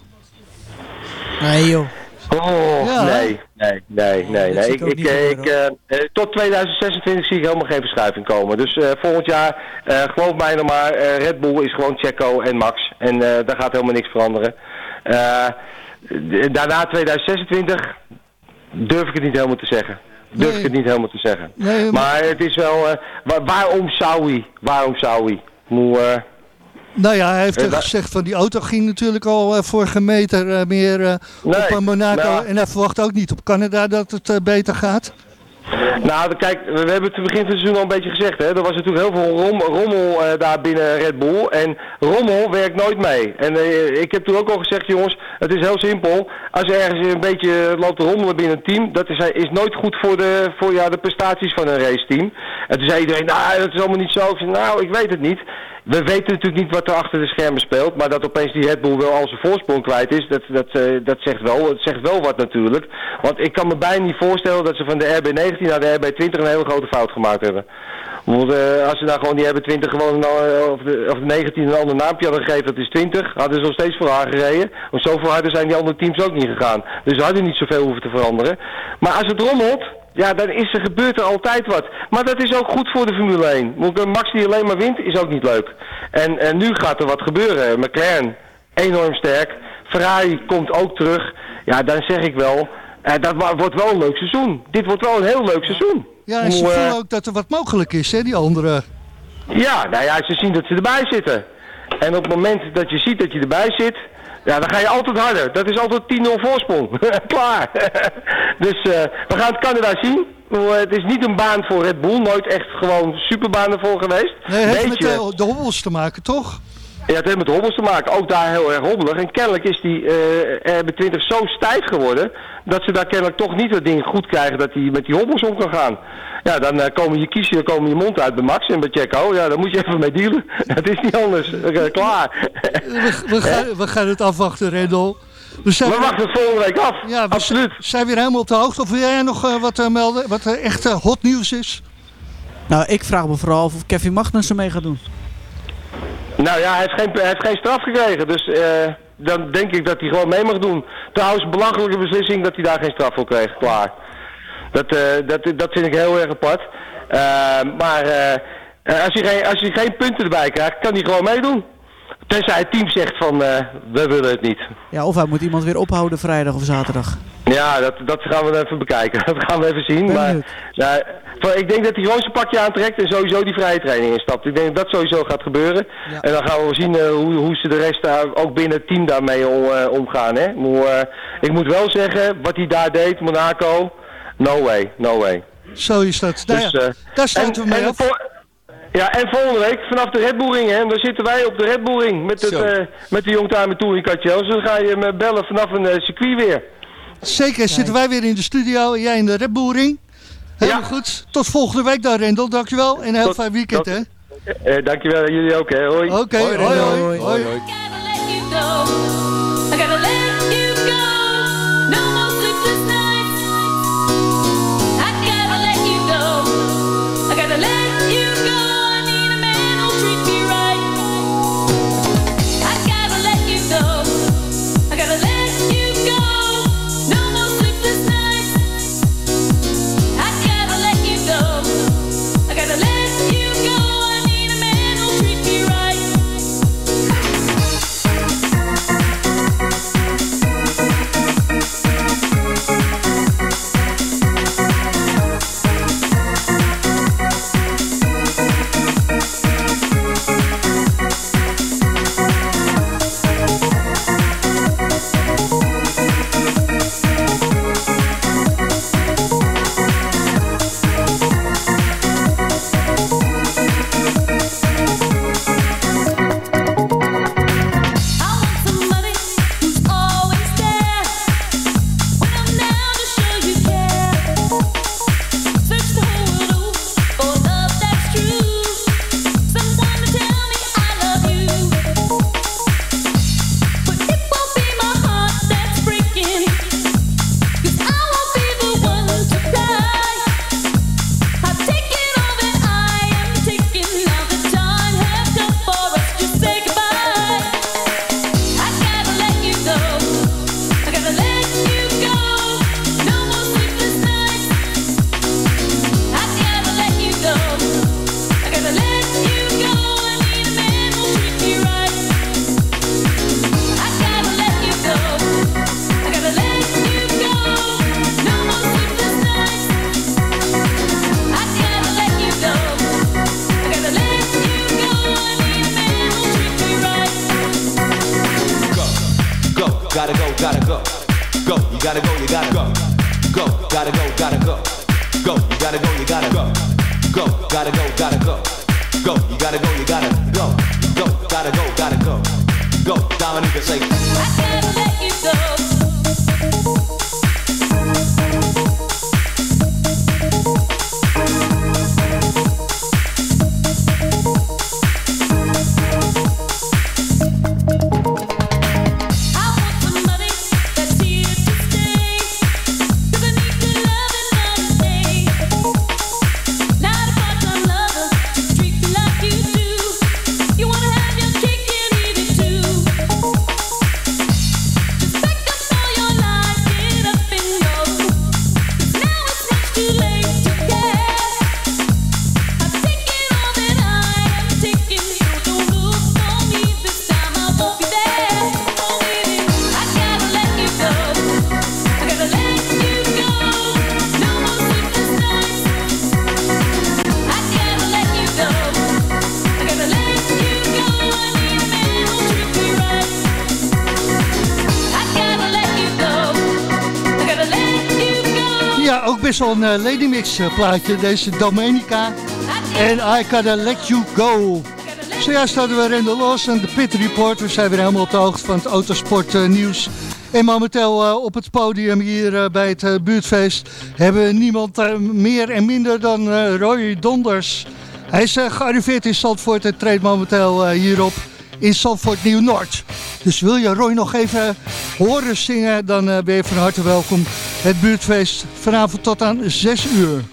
Nee joh. Oh, Ja, nee, nee, nee, nee. Dat nee. zie Ik, ik ik, eh, eh, tot 2026 zie ik helemaal geen verschuiving komen. Dus eh, volgend jaar, geloof mij nog maar, Red Bull is gewoon Checo en Max. En daar gaat helemaal niks veranderen. Daarna 2026 durf ik het niet helemaal te zeggen. Durf Nee. ik het niet helemaal te zeggen. Nee, maar- Maar het is wel, wa- waarom zou hij? Waarom zou hij? Moe, eh, Nou ja, hij heeft gezegd van die auto ging natuurlijk al eh, vorige meter eh, meer op Nee, eh, Monaco. nou- En hij verwacht ook niet op Canada dat het beter gaat. Nou, kijk, we hebben het begin van het seizoen al een beetje gezegd. Hè? Er was natuurlijk heel veel rom- rommel daar binnen Red Bull. En rommel werkt nooit mee. En ik heb toen ook al gezegd, jongens, het is heel simpel. Als er ergens een beetje loopt te rommelen binnen een team, dat is, is nooit goed voor, de, voor ja, de prestaties van een raceteam. En toen zei iedereen, nou, dat is allemaal niet zo. Ik zei, nou, ik weet het niet. We weten natuurlijk niet wat er achter de schermen speelt, maar dat opeens die Red Bull wel al zijn voorsprong kwijt is, dat, dat, eh, dat zegt wel, het zegt wel wat natuurlijk. Want ik kan me bijna niet voorstellen dat ze van de RB19 naar de RB20 een hele grote fout gemaakt hebben. Want, eh, als ze nou gewoon die RB20 gewoon eh, of, de, of de 19 een ander naampje hadden gegeven, dat is 20, hadden ze nog steeds voor haar gereden. Want zoveel harder zijn die andere teams ook niet gegaan. Dus ze hadden niet zoveel hoeven te veranderen. Maar als het rommelt, ja, dan is er, gebeurt er altijd wat. Maar dat is ook goed voor de Formule 1. Want een Max die alleen maar wint, is ook niet leuk. En, en nu gaat er wat gebeuren. McLaren, enorm sterk. Ferrari komt ook terug. Ja, dan zeg ik wel, eh, dat wordt wel een leuk seizoen. Dit wordt wel een heel leuk seizoen. Ja, en ze eh, voelen ook dat er wat mogelijk is, hè, die andere. ja, nou ja, ze zien dat ze erbij zitten. En op het moment dat je ziet dat je erbij zit, ja, dan ga je altijd harder. Dat is altijd 10-0 voorsprong. Klaar. dus eh, we gaan het Canada zien. Het is niet een baan voor Red Bull, nooit echt gewoon superbaan ervoor geweest. Nee, het heeft met de, de hobbels te maken, toch? Ja, het heeft met hobbels te maken. Ook daar heel erg hobbelig. En kennelijk is die eh RB20 zo stijf geworden... dat ze daar kennelijk toch niet het ding goed krijgen... dat hij met die hobbels om kan gaan. Ja, dan eh, komen je kiezen, dan komen je mond uit bij Max en bij Checo. Ja, daar moet je even mee dealen. Het is niet anders. Eh, klaar. We, we, gaan, we gaan het afwachten, Rendel. We zijn, We wachten het volgende week af. ja, we Absoluut. zijn weer helemaal op de hoogte. Of wil jij nog eh, wat eh, melden? Wat eh, echt eh, hot nieuws is? Nou, ik vraag me vooral af of Kevin Magnussen mee gaat doen. Nou ja, hij heeft geen, hij heeft geen straf gekregen. Dus eh, dan denk ik dat hij gewoon mee mag doen. Trouwens, belachelijke beslissing dat hij daar geen straf voor kreeg. Klaar. Dat, eh, dat, dat vind ik heel erg apart. Eh, maar als, hij geen, als hij geen punten erbij krijgt, kan hij gewoon meedoen. Tenzij het team zegt van, eh, we willen het niet. Ja, of hij moet iemand weer ophouden vrijdag of zaterdag. Ja, dat, dat gaan we even bekijken. Dat gaan we even zien. Ben Maar nou, ik denk dat hij gewoon zijn pakje aantrekt en sowieso die vrije training instapt. Ik denk dat dat sowieso gaat gebeuren. Ja. En dan gaan we zien eh, hoe, hoe ze de rest daar ook binnen het team daarmee om, eh, omgaan. Hè? Maar, eh, ik moet wel zeggen, wat hij daar deed, Monaco, no way, no way. Zo is dat. Nou Dus, ja, daar sluiten we mee en voor- ja, en volgende week vanaf de Red Bull Ring, hè, daar zitten wij op de Red Bull Ring met, het, eh, met de Youngtimer Touring Katjel. Dus dan ga je me bellen vanaf een eh, circuit weer. Zeker, zitten wij weer in de studio en jij in de Red Bull Ring. Helemaal Ja. goed. Tot volgende week dan, Rendel. Dankjewel. En een heel Tot- fijn weekend, tot- hè? Eh, dankjewel, jullie ook hè, hoi. Oké, hoi, Rendel. hoi, Hoi. hoi. van eh, Lady Mix eh, plaatje. Deze Domenica. En I Gotta Let You Go. Zojuist hadden we Rende Los en de Pit Report. We zijn weer helemaal op de hoogte van het autosportnieuws. Eh, en momenteel op het podium hier bij het buurtfeest... hebben we niemand meer en minder dan Roy Donders. Hij is gearriveerd in Zandvoort en treedt momenteel hierop in Zandvoort Nieuw-Noord. Dus wil je Roy nog even horen zingen, dan eh, ben je van harte welkom. Het buurtfeest vanavond tot aan 6 uur.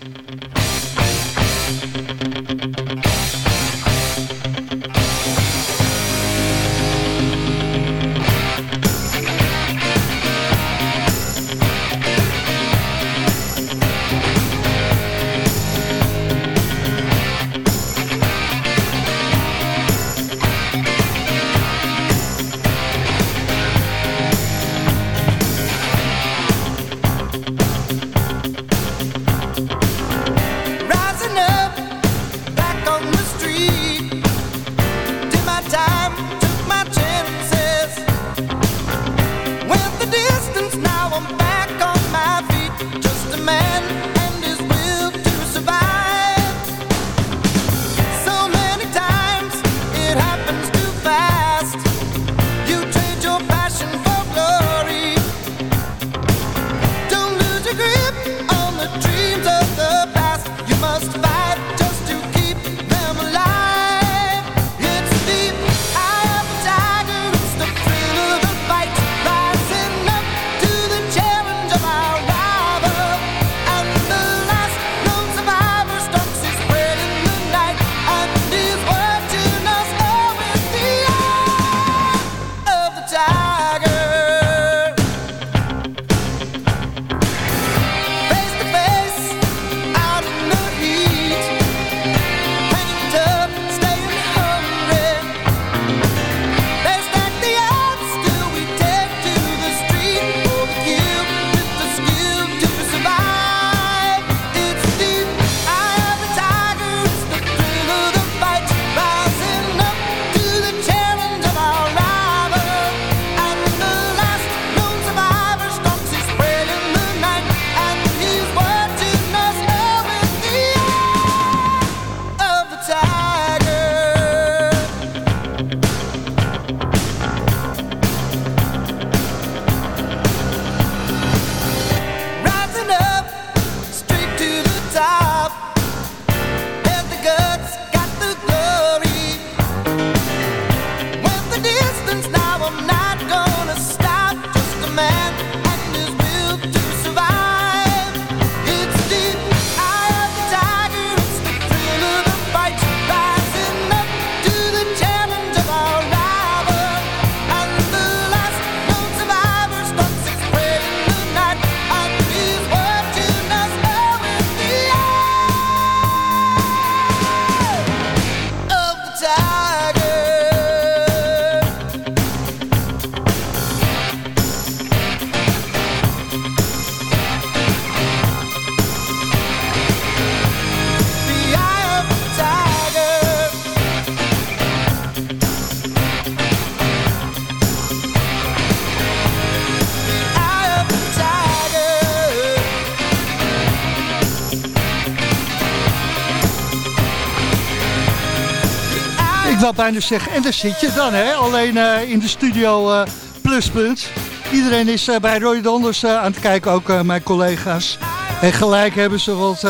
Wou bijna zeggen, en daar zit je dan, hè? Alleen eh, in de studio eh, Pluspunt. Iedereen is eh, bij Roy Donders aan het kijken, ook mijn collega's. En gelijk hebben ze wat...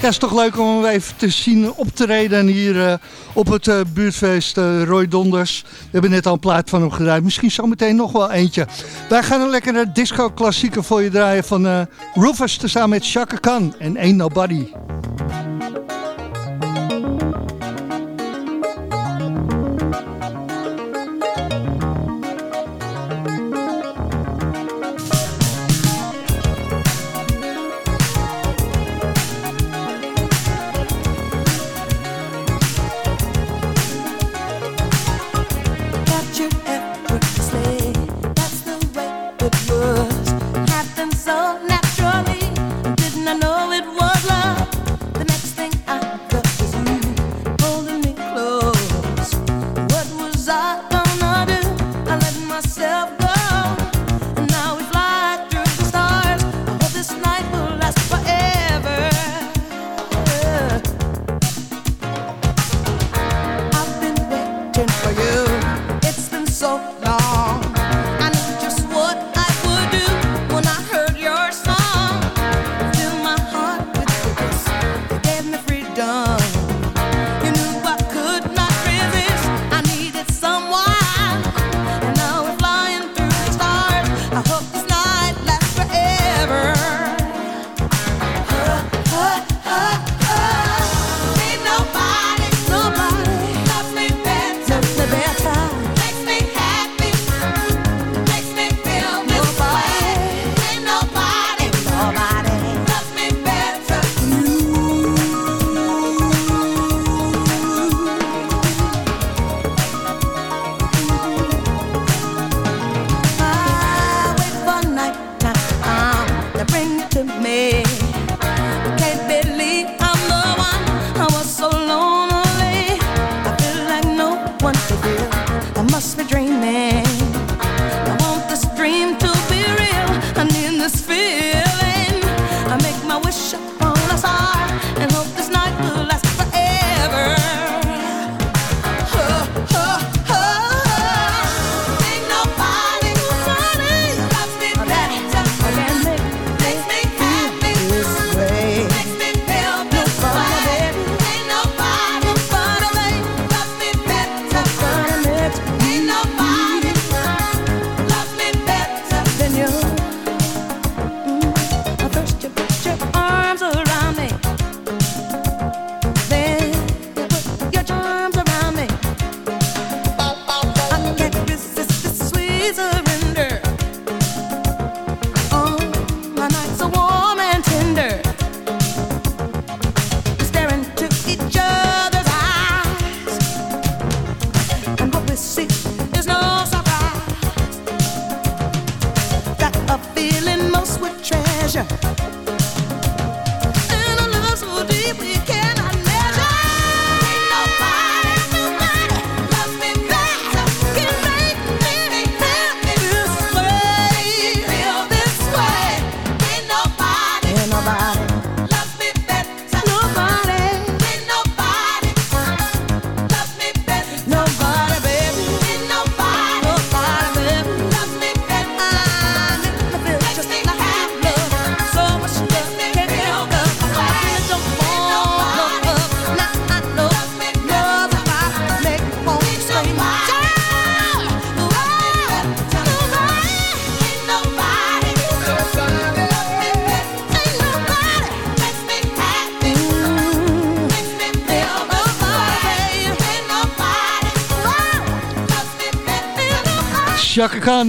ja, is toch leuk om hem even te zien optreden hier op het buurtfeest Roy Donders. We hebben net al een plaat van hem gedraaid. Misschien zometeen nog wel eentje. Wij gaan een lekkere disco-klassieker voor je draaien van Rufus tezamen met Chaka Khan en Ain't Nobody.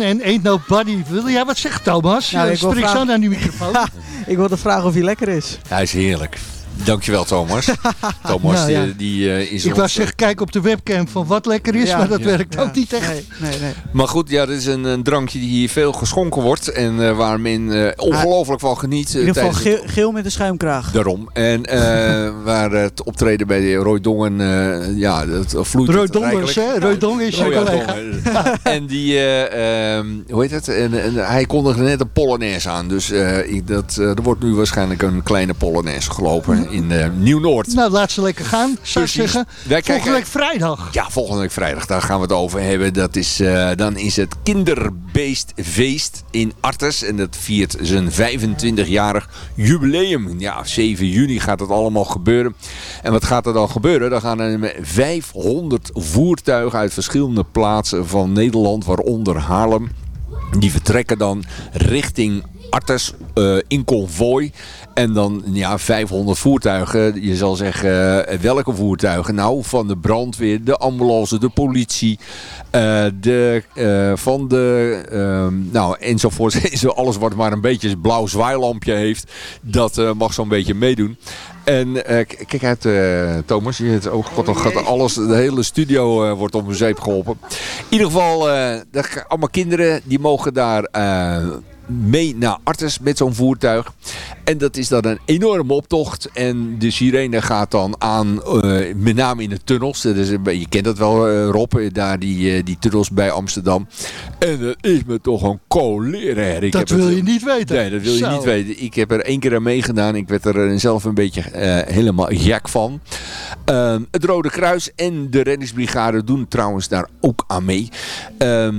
En Ain't Nobody. Wil jij wat zeggen, Thomas? Nou, Ja, ik wil Spreek zo vragen- naar die microfoon. Ik wilde vragen of hij lekker is. Hij is heerlijk. Dankjewel Thomas. Thomas Nou, ja. die, die eh, is Ik ons, zeggen, kijk op de webcam van wat lekker is, Ja. maar dat Ja. werkt Ja. ook niet echt. Nee, nee, nee. Maar goed, ja, dit is een, een drankje die hier veel geschonken wordt. En eh, waar men eh, ongelooflijk van geniet. In ieder geval het- geel, met een schuimkraag. Daarom. En eh, waar het optreden bij de Roy Dongen, eh, ja, dat vloeit Roy Dongers, hè? Roy Dong is je Oh collega. Dongen. en die, ehm, hoe heet het? En, en hij kondigde net een Polonaise aan. Dus eh, ik, dat, er wordt nu waarschijnlijk een kleine Polonaise gelopen. In eh, Nieuw-Noord. Nou, laat ze lekker gaan, zou ik zeggen. Wij Volgende kijken- week vrijdag. Ja, volgende week vrijdag, daar gaan we het over hebben. Dat is, eh, dan is het Kinderbeestfeest in Artes. En dat viert zijn 25-jarig jubileum. Ja, 7 juni gaat het allemaal gebeuren. En wat gaat er dan gebeuren? Dan gaan er met 500 voertuigen uit verschillende plaatsen van Nederland, waaronder Haarlem. Die vertrekken dan richting Artes eh, in konvooi. En dan ja, 500 voertuigen. Je zal zeggen, eh, welke voertuigen? Nou, van de brandweer, de ambulance, de politie. eh, de, eh, van de, ehm, nou, enzovoort. Zo Alles wat maar een beetje een blauw zwaailampje heeft. Dat mag zo'n beetje meedoen. En kijk uit, Thomas. Je het oog god, dan gaat alles, de hele studio wordt om een zeep geholpen. In ieder geval, allemaal kinderen die mogen daar mee naar Artes met zo'n voertuig. En dat is dan een enorme optocht. En de sirene gaat dan aan, eh, met name in de tunnels. Dat is, je kent dat wel, eh, Rob, eh, daar die, die tunnels bij Amsterdam. En dat is me toch een koleren. Ik Dat wil het- je niet weten. Nee, dat wil je niet weten. Ik heb er één keer aan meegedaan. Ik werd er zelf een beetje helemaal gek van. Ehm, het Rode Kruis en de reddingsbrigade doen trouwens daar ook aan mee. Ehm,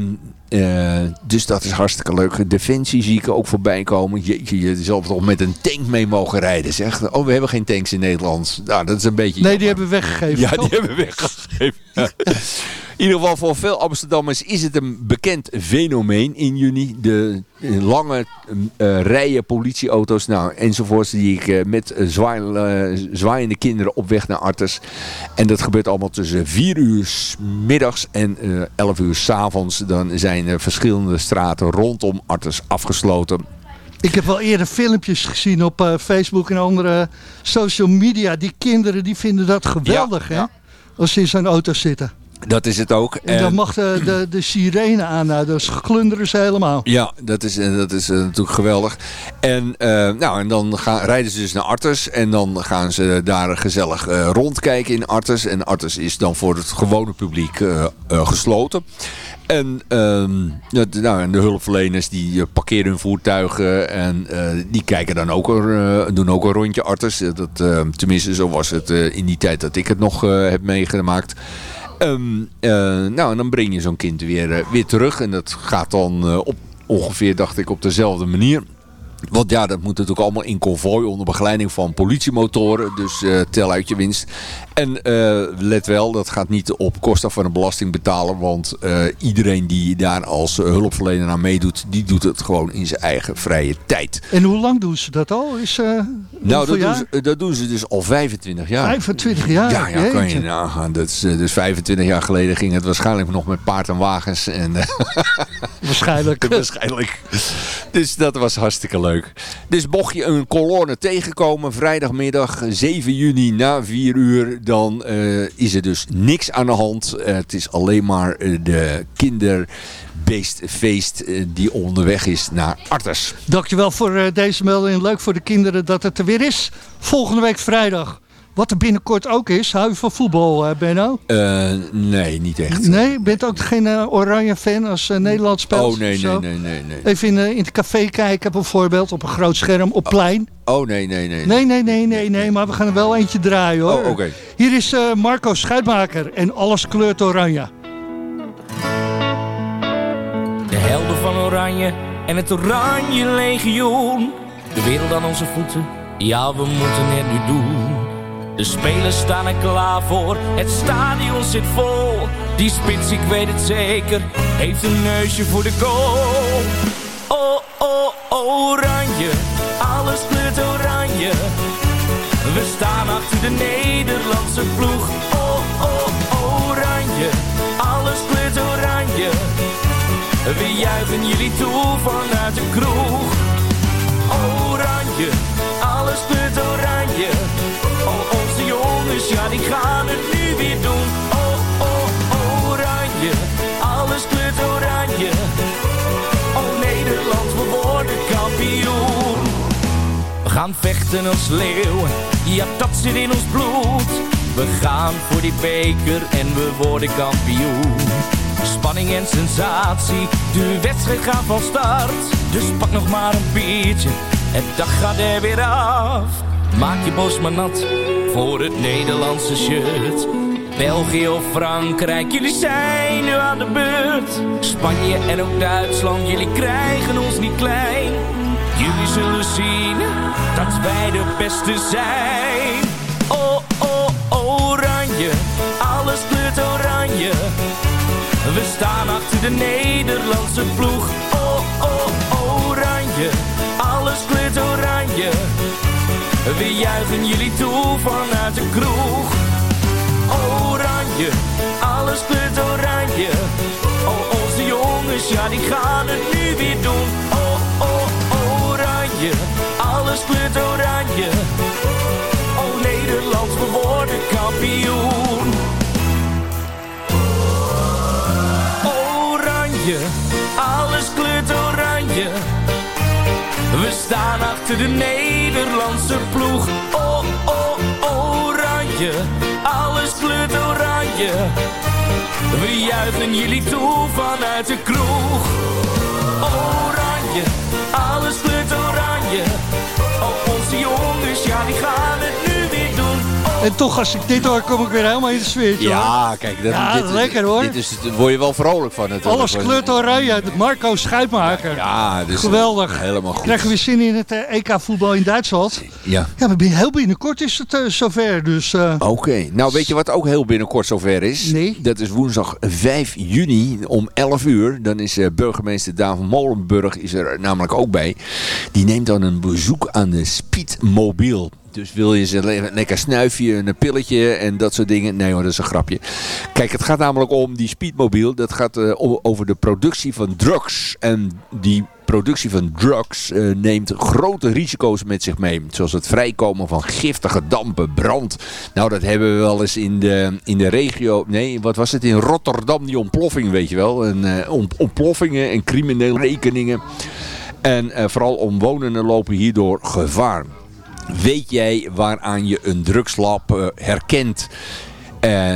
eh, dus dat is hartstikke leuk. Defensie zie ik ook voorbij komen. Jeetje, je zal toch met een tank mee mogen rijden. Zeg. Oh, we hebben geen tanks in Nederland. Nou, dat is een beetje... Nee, die hebben we weggegeven. Ja, die hebben we weggegeven. In ieder geval voor veel Amsterdammers is het een bekend fenomeen in juni. De eh, lange eh, rijen politieauto's nou, enzovoorts die ik eh, met eh, zwaai- eh, zwaaiende kinderen op weg naar Artes. En dat gebeurt allemaal tussen 4 uur 's middags en eh 11 uur 's avonds. Dan zijn er verschillende straten rondom Artes afgesloten. Ik heb wel eerder filmpjes gezien op eh, Facebook en andere social media. Die kinderen die vinden dat geweldig, hè? Als ze in zo'n auto zitten. Dat is het ook. En dan mag de, de, de sirene aan, nou, dan glunderen ze helemaal. Ja, dat is, eh, dat is eh, natuurlijk geweldig. En, eh, nou, en dan gaan, rijden ze dus naar Artes. En dan gaan ze daar gezellig rondkijken in Artes. En Artes is dan voor het gewone publiek gesloten. En, dat- nou, en de hulpverleners die parkeren hun voertuigen. En die kijken dan ook, er, eh, doen ook een rondje Artes. Eh, Dat, tenminste, zo was het in die tijd dat ik het nog heb meegemaakt. Ehm, eh, nou, en dan breng je zo'n kind weer, eh, weer terug. En dat gaat dan eh, op ongeveer, dacht ik, op dezelfde manier. Want ja, dat moet natuurlijk allemaal in konvooi onder begeleiding van politiemotoren. Dus eh, tel uit je winst. En eh, let wel, dat gaat niet op kosten van een belastingbetaler. Want eh, iedereen die daar als hulpverlener aan meedoet, die doet het gewoon in zijn eigen vrije tijd. En hoe lang doen ze dat al? Is, Nou, dat doen, ze, dat doen ze dus al 25 jaar. 25 jaar? Ja, ja kan je nagaan. Dat is, dus 25 jaar geleden ging het waarschijnlijk nog met paard en wagens. En, Waarschijnlijk. waarschijnlijk. Dus dat was hartstikke leuk. Dus mocht je een kolonne tegenkomen vrijdagmiddag 7 juni na 4 uur, dan eh, is er dus niks aan de hand. Eh, het is alleen maar eh, de kinderbeestfeest die onderweg is naar Artes. Dankjewel voor deze melding. Leuk voor de kinderen dat het er weer is. Volgende week vrijdag. Wat er binnenkort ook is. Hou je van voetbal, eh, Benno? Eh, nee, niet echt. Nee, je bent ook geen eh, oranje fan als Nederland speelt? Oh nee, of zo? nee, nee, nee, nee. Even in, in het café kijken bijvoorbeeld, op een groot scherm, op plein. Oh nee, nee, nee. Nee, nee, nee, nee, nee, maar we gaan er wel eentje draaien hoor. Oh, oké. Hier is eh, Marco Schuitmaker en alles kleurt oranje. De helden van Oranje en het Oranje Legioen. De wereld aan onze voeten, ja we moeten het nu doen. De spelers staan er klaar voor, het stadion zit vol. Die spits, ik weet het zeker, heeft een neusje voor de goal. Oh, oh, oranje, alles kleurt oranje. We staan achter de Nederlandse ploeg. Oh, oh, oranje, alles kleurt oranje. We juichen jullie toe vanuit de kroeg. Gaan vechten als leeuwen, ja, dat zit in ons bloed. We gaan voor die beker en we worden kampioen. Spanning en sensatie, de wedstrijd gaat van start. Dus pak nog maar een biertje, het dag gaat er weer af. Maak je bos maar nat voor het Nederlandse shirt. België of Frankrijk, jullie zijn nu aan de beurt. Spanje en ook Duitsland, jullie krijgen ons niet klein. Jullie zullen zien dat wij de beste zijn. Oh, oh, oranje, alles kleurt oranje. We staan achter de Nederlandse ploeg. Oh, oh, oranje, alles kleurt oranje. We juichen jullie toe vanuit de kroeg. Oranje, alles kleurt oranje. Oh, onze jongens, ja, die gaan het nu weer doen. Oranje, alles kleurt oranje. Oh, Nederland, we worden kampioen. Oranje, alles kleurt oranje. We staan achter de Nederlandse ploeg. Oh, oh, oranje, alles kleurt oranje. We juichen jullie toe vanuit de kroeg. Oranje, alles kleurt oranje. Oh, onze jongens, ja, die gaan het nu. En toch, als ik dit hoor, kom ik weer helemaal in de hoor. Ja, kijk, dat, Ja, dit, lekker, hoor. Dit is, daar word je wel vrolijk van natuurlijk. Alles kleurt oranje. Marco Schuitmaker. Ja, dus Geweldig. Helemaal goed. Krijgen we zin in het eh, EK-voetbal in Duitsland? Ja. Ja, maar heel binnenkort is het eh, zover. Dus eh, Oké, nou weet je wat ook heel binnenkort zover is? Nee. Dat is woensdag 5 juni om 11 uur. Dan is burgemeester Daan van Molenburg is er namelijk ook bij. Die neemt dan een bezoek aan de Speedmobiel. Dus wil je ze le- lekker snuifje, een pilletje en dat soort dingen? Nee hoor, dat is een grapje. Kijk, het gaat namelijk om die Speedmobiel. Dat gaat eh, over de productie van drugs. En die productie van drugs eh, neemt grote risico's met zich mee. Zoals het vrijkomen van giftige dampen, brand. Nou, dat hebben we wel eens in de, in de regio... Nee, wat was het? In Rotterdam, die ontploffing, weet je wel. En, eh, ont- ontploffingen en criminele rekeningen. En vooral omwonenden lopen hierdoor gevaar. Weet jij waaraan je een drugslab eh, herkent?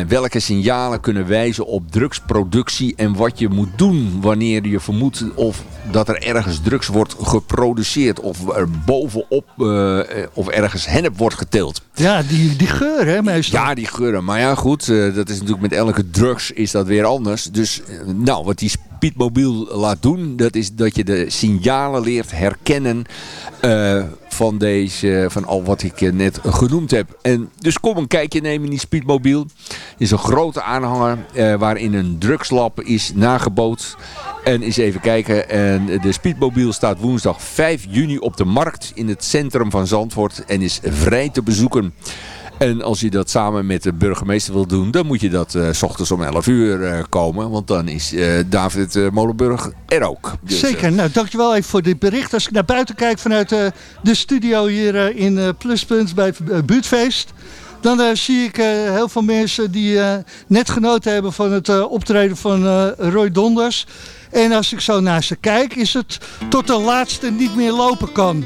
Welke signalen kunnen wijzen op drugsproductie en wat je moet doen wanneer je vermoedt of dat er ergens drugs wordt geproduceerd of er bovenop eh, eh, of ergens hennep wordt geteeld. ja, die, die geur hè, meestal. Ja, die geuren. Maar ja, goed, dat is natuurlijk met elke drugs is dat weer anders. Dus nou, wat die speedmobiel laat doen, dat is dat je de signalen leert herkennen eh, van deze, van al wat ik eh, net genoemd heb. En dus kom een kijkje nemen in die speedmobiel. Is een grote aanhanger eh, waarin een drugslab is nageboot. En eens even kijken. En de speedmobiel staat woensdag 5 juni op de markt in het centrum van Zandvoort en is vrij te bezoeken. En als je dat samen met de burgemeester wil doen, dan moet je dat eh, s ochtends om 11 uur eh, komen. Want dan is eh, David Molenburg er ook. Dus, Zeker. Nou, dankjewel even voor dit bericht. Als ik naar buiten kijk vanuit de studio hier in Pluspunt bij buurtfeest... dan zie ik heel veel mensen die net genoten hebben van het optreden van Roy Donders. En als ik zo naar ze kijk, is het tot de laatste niet meer lopen kan.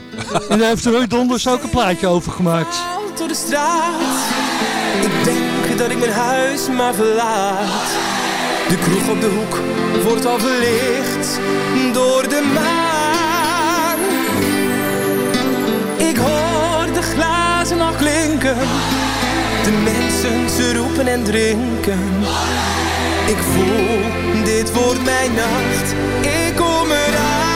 en daar heeft Roy Donders ook een plaatje over gemaakt. Door de straat. Ik denk dat ik mijn huis maar verlaat. De kroeg op de hoek wordt al verlicht door de maan. Ik hoor de glazen nog klinken. De mensen ze roepen en drinken. Ik voel, dit wordt mijn nacht. Ik kom eraan.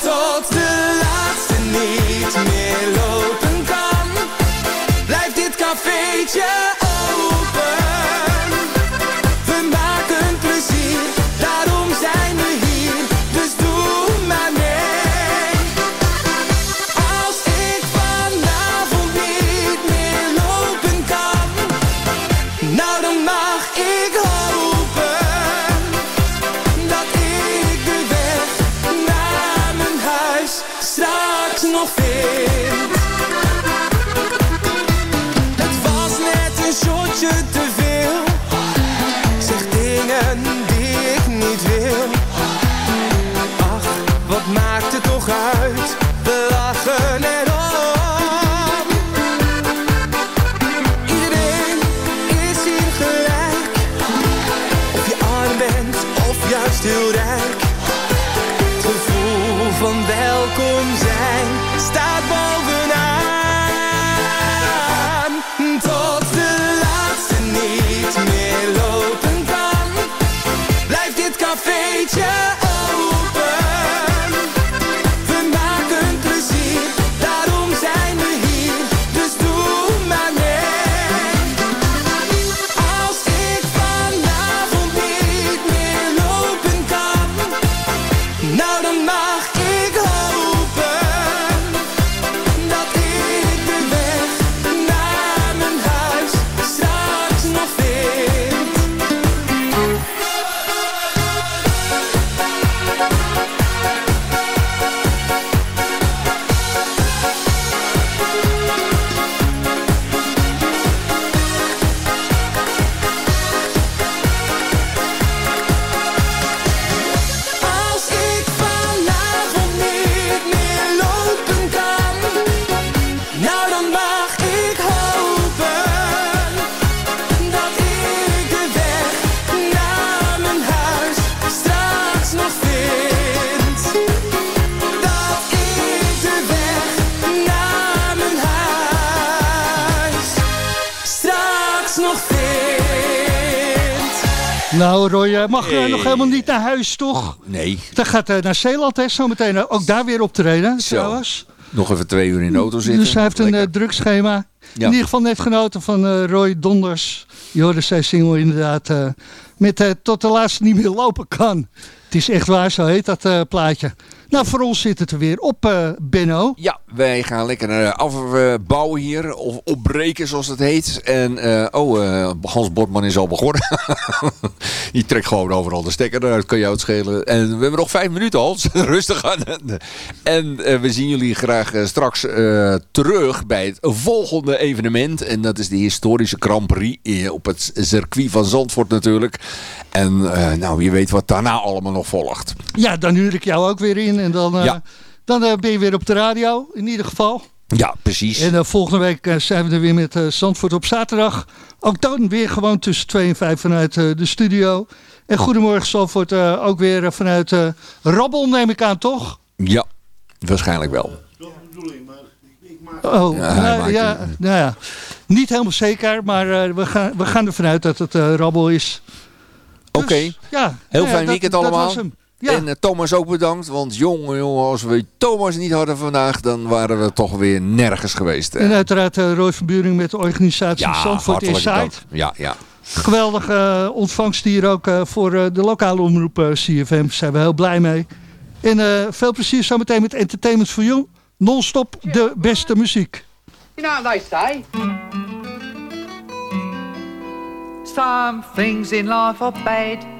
Tot de laatste niet meer future. Eh, mag eh, nog helemaal niet naar huis, toch? Nee. Dan gaat hij naar Zeeland, hè, zometeen. eh, Ook daar weer optreden, Zo. trouwens. Nog even twee uur in de auto zitten. Dus hij heeft een eh, druk schema. Ja. In ieder geval net genoten van eh, Roy Donders. Hoorde zijn single inderdaad. eh, met eh, Tot de laatste niet meer lopen kan. Het is echt waar, zo heet dat eh, plaatje. Nou, voor ons zit het er weer op, eh, Benno. Ja, wij gaan lekker eh, afbouwen hier. Of opbreken, zoals het heet. En, eh, oh, Hans Botman is al begonnen. Die trekt gewoon overal de stekker eruit. Kan jou het schelen. En we hebben nog vijf minuten, Hans. Rustig aan. En we zien jullie graag straks terug bij het volgende evenement. En dat is de historische Grand Prix op het circuit van Zandvoort natuurlijk. En nou, wie weet wat daarna allemaal nog volgt. Ja, dan huur ik jou ook weer in. En dan, eh, Ja. dan eh, ben je weer op de radio, in ieder geval. Ja, precies. En eh, volgende week zijn we er weer met eh, Zandvoort op zaterdag. Ook dan weer gewoon tussen 2 en 5 vanuit de studio. En Goedemorgen Zandvoort ook weer vanuit Rabbel neem ik aan, toch? Ja, waarschijnlijk wel. Oh, Ja, nou, ja, nou ja, niet helemaal zeker, maar we, gaan, we gaan ervan uit dat het Rabbel is. Oké. Ja, Heel nou ja, fijn weekend dat allemaal. Ja. En eh, Thomas ook bedankt. Want jongen, jongen, als we Thomas niet hadden vandaag, dan waren we toch weer nergens geweest. En uiteraard eh, Roy van Buring met de organisatie ja, Zandvoort Inside. bedankt. Ja, ja. Geweldige eh, ontvangst hier ook eh, voor eh, de lokale omroep CFM. Daar zijn we heel blij mee. En eh, veel plezier zometeen met Entertainment for You. Non-stop de beste muziek. You know what they say? Some things in life are bad.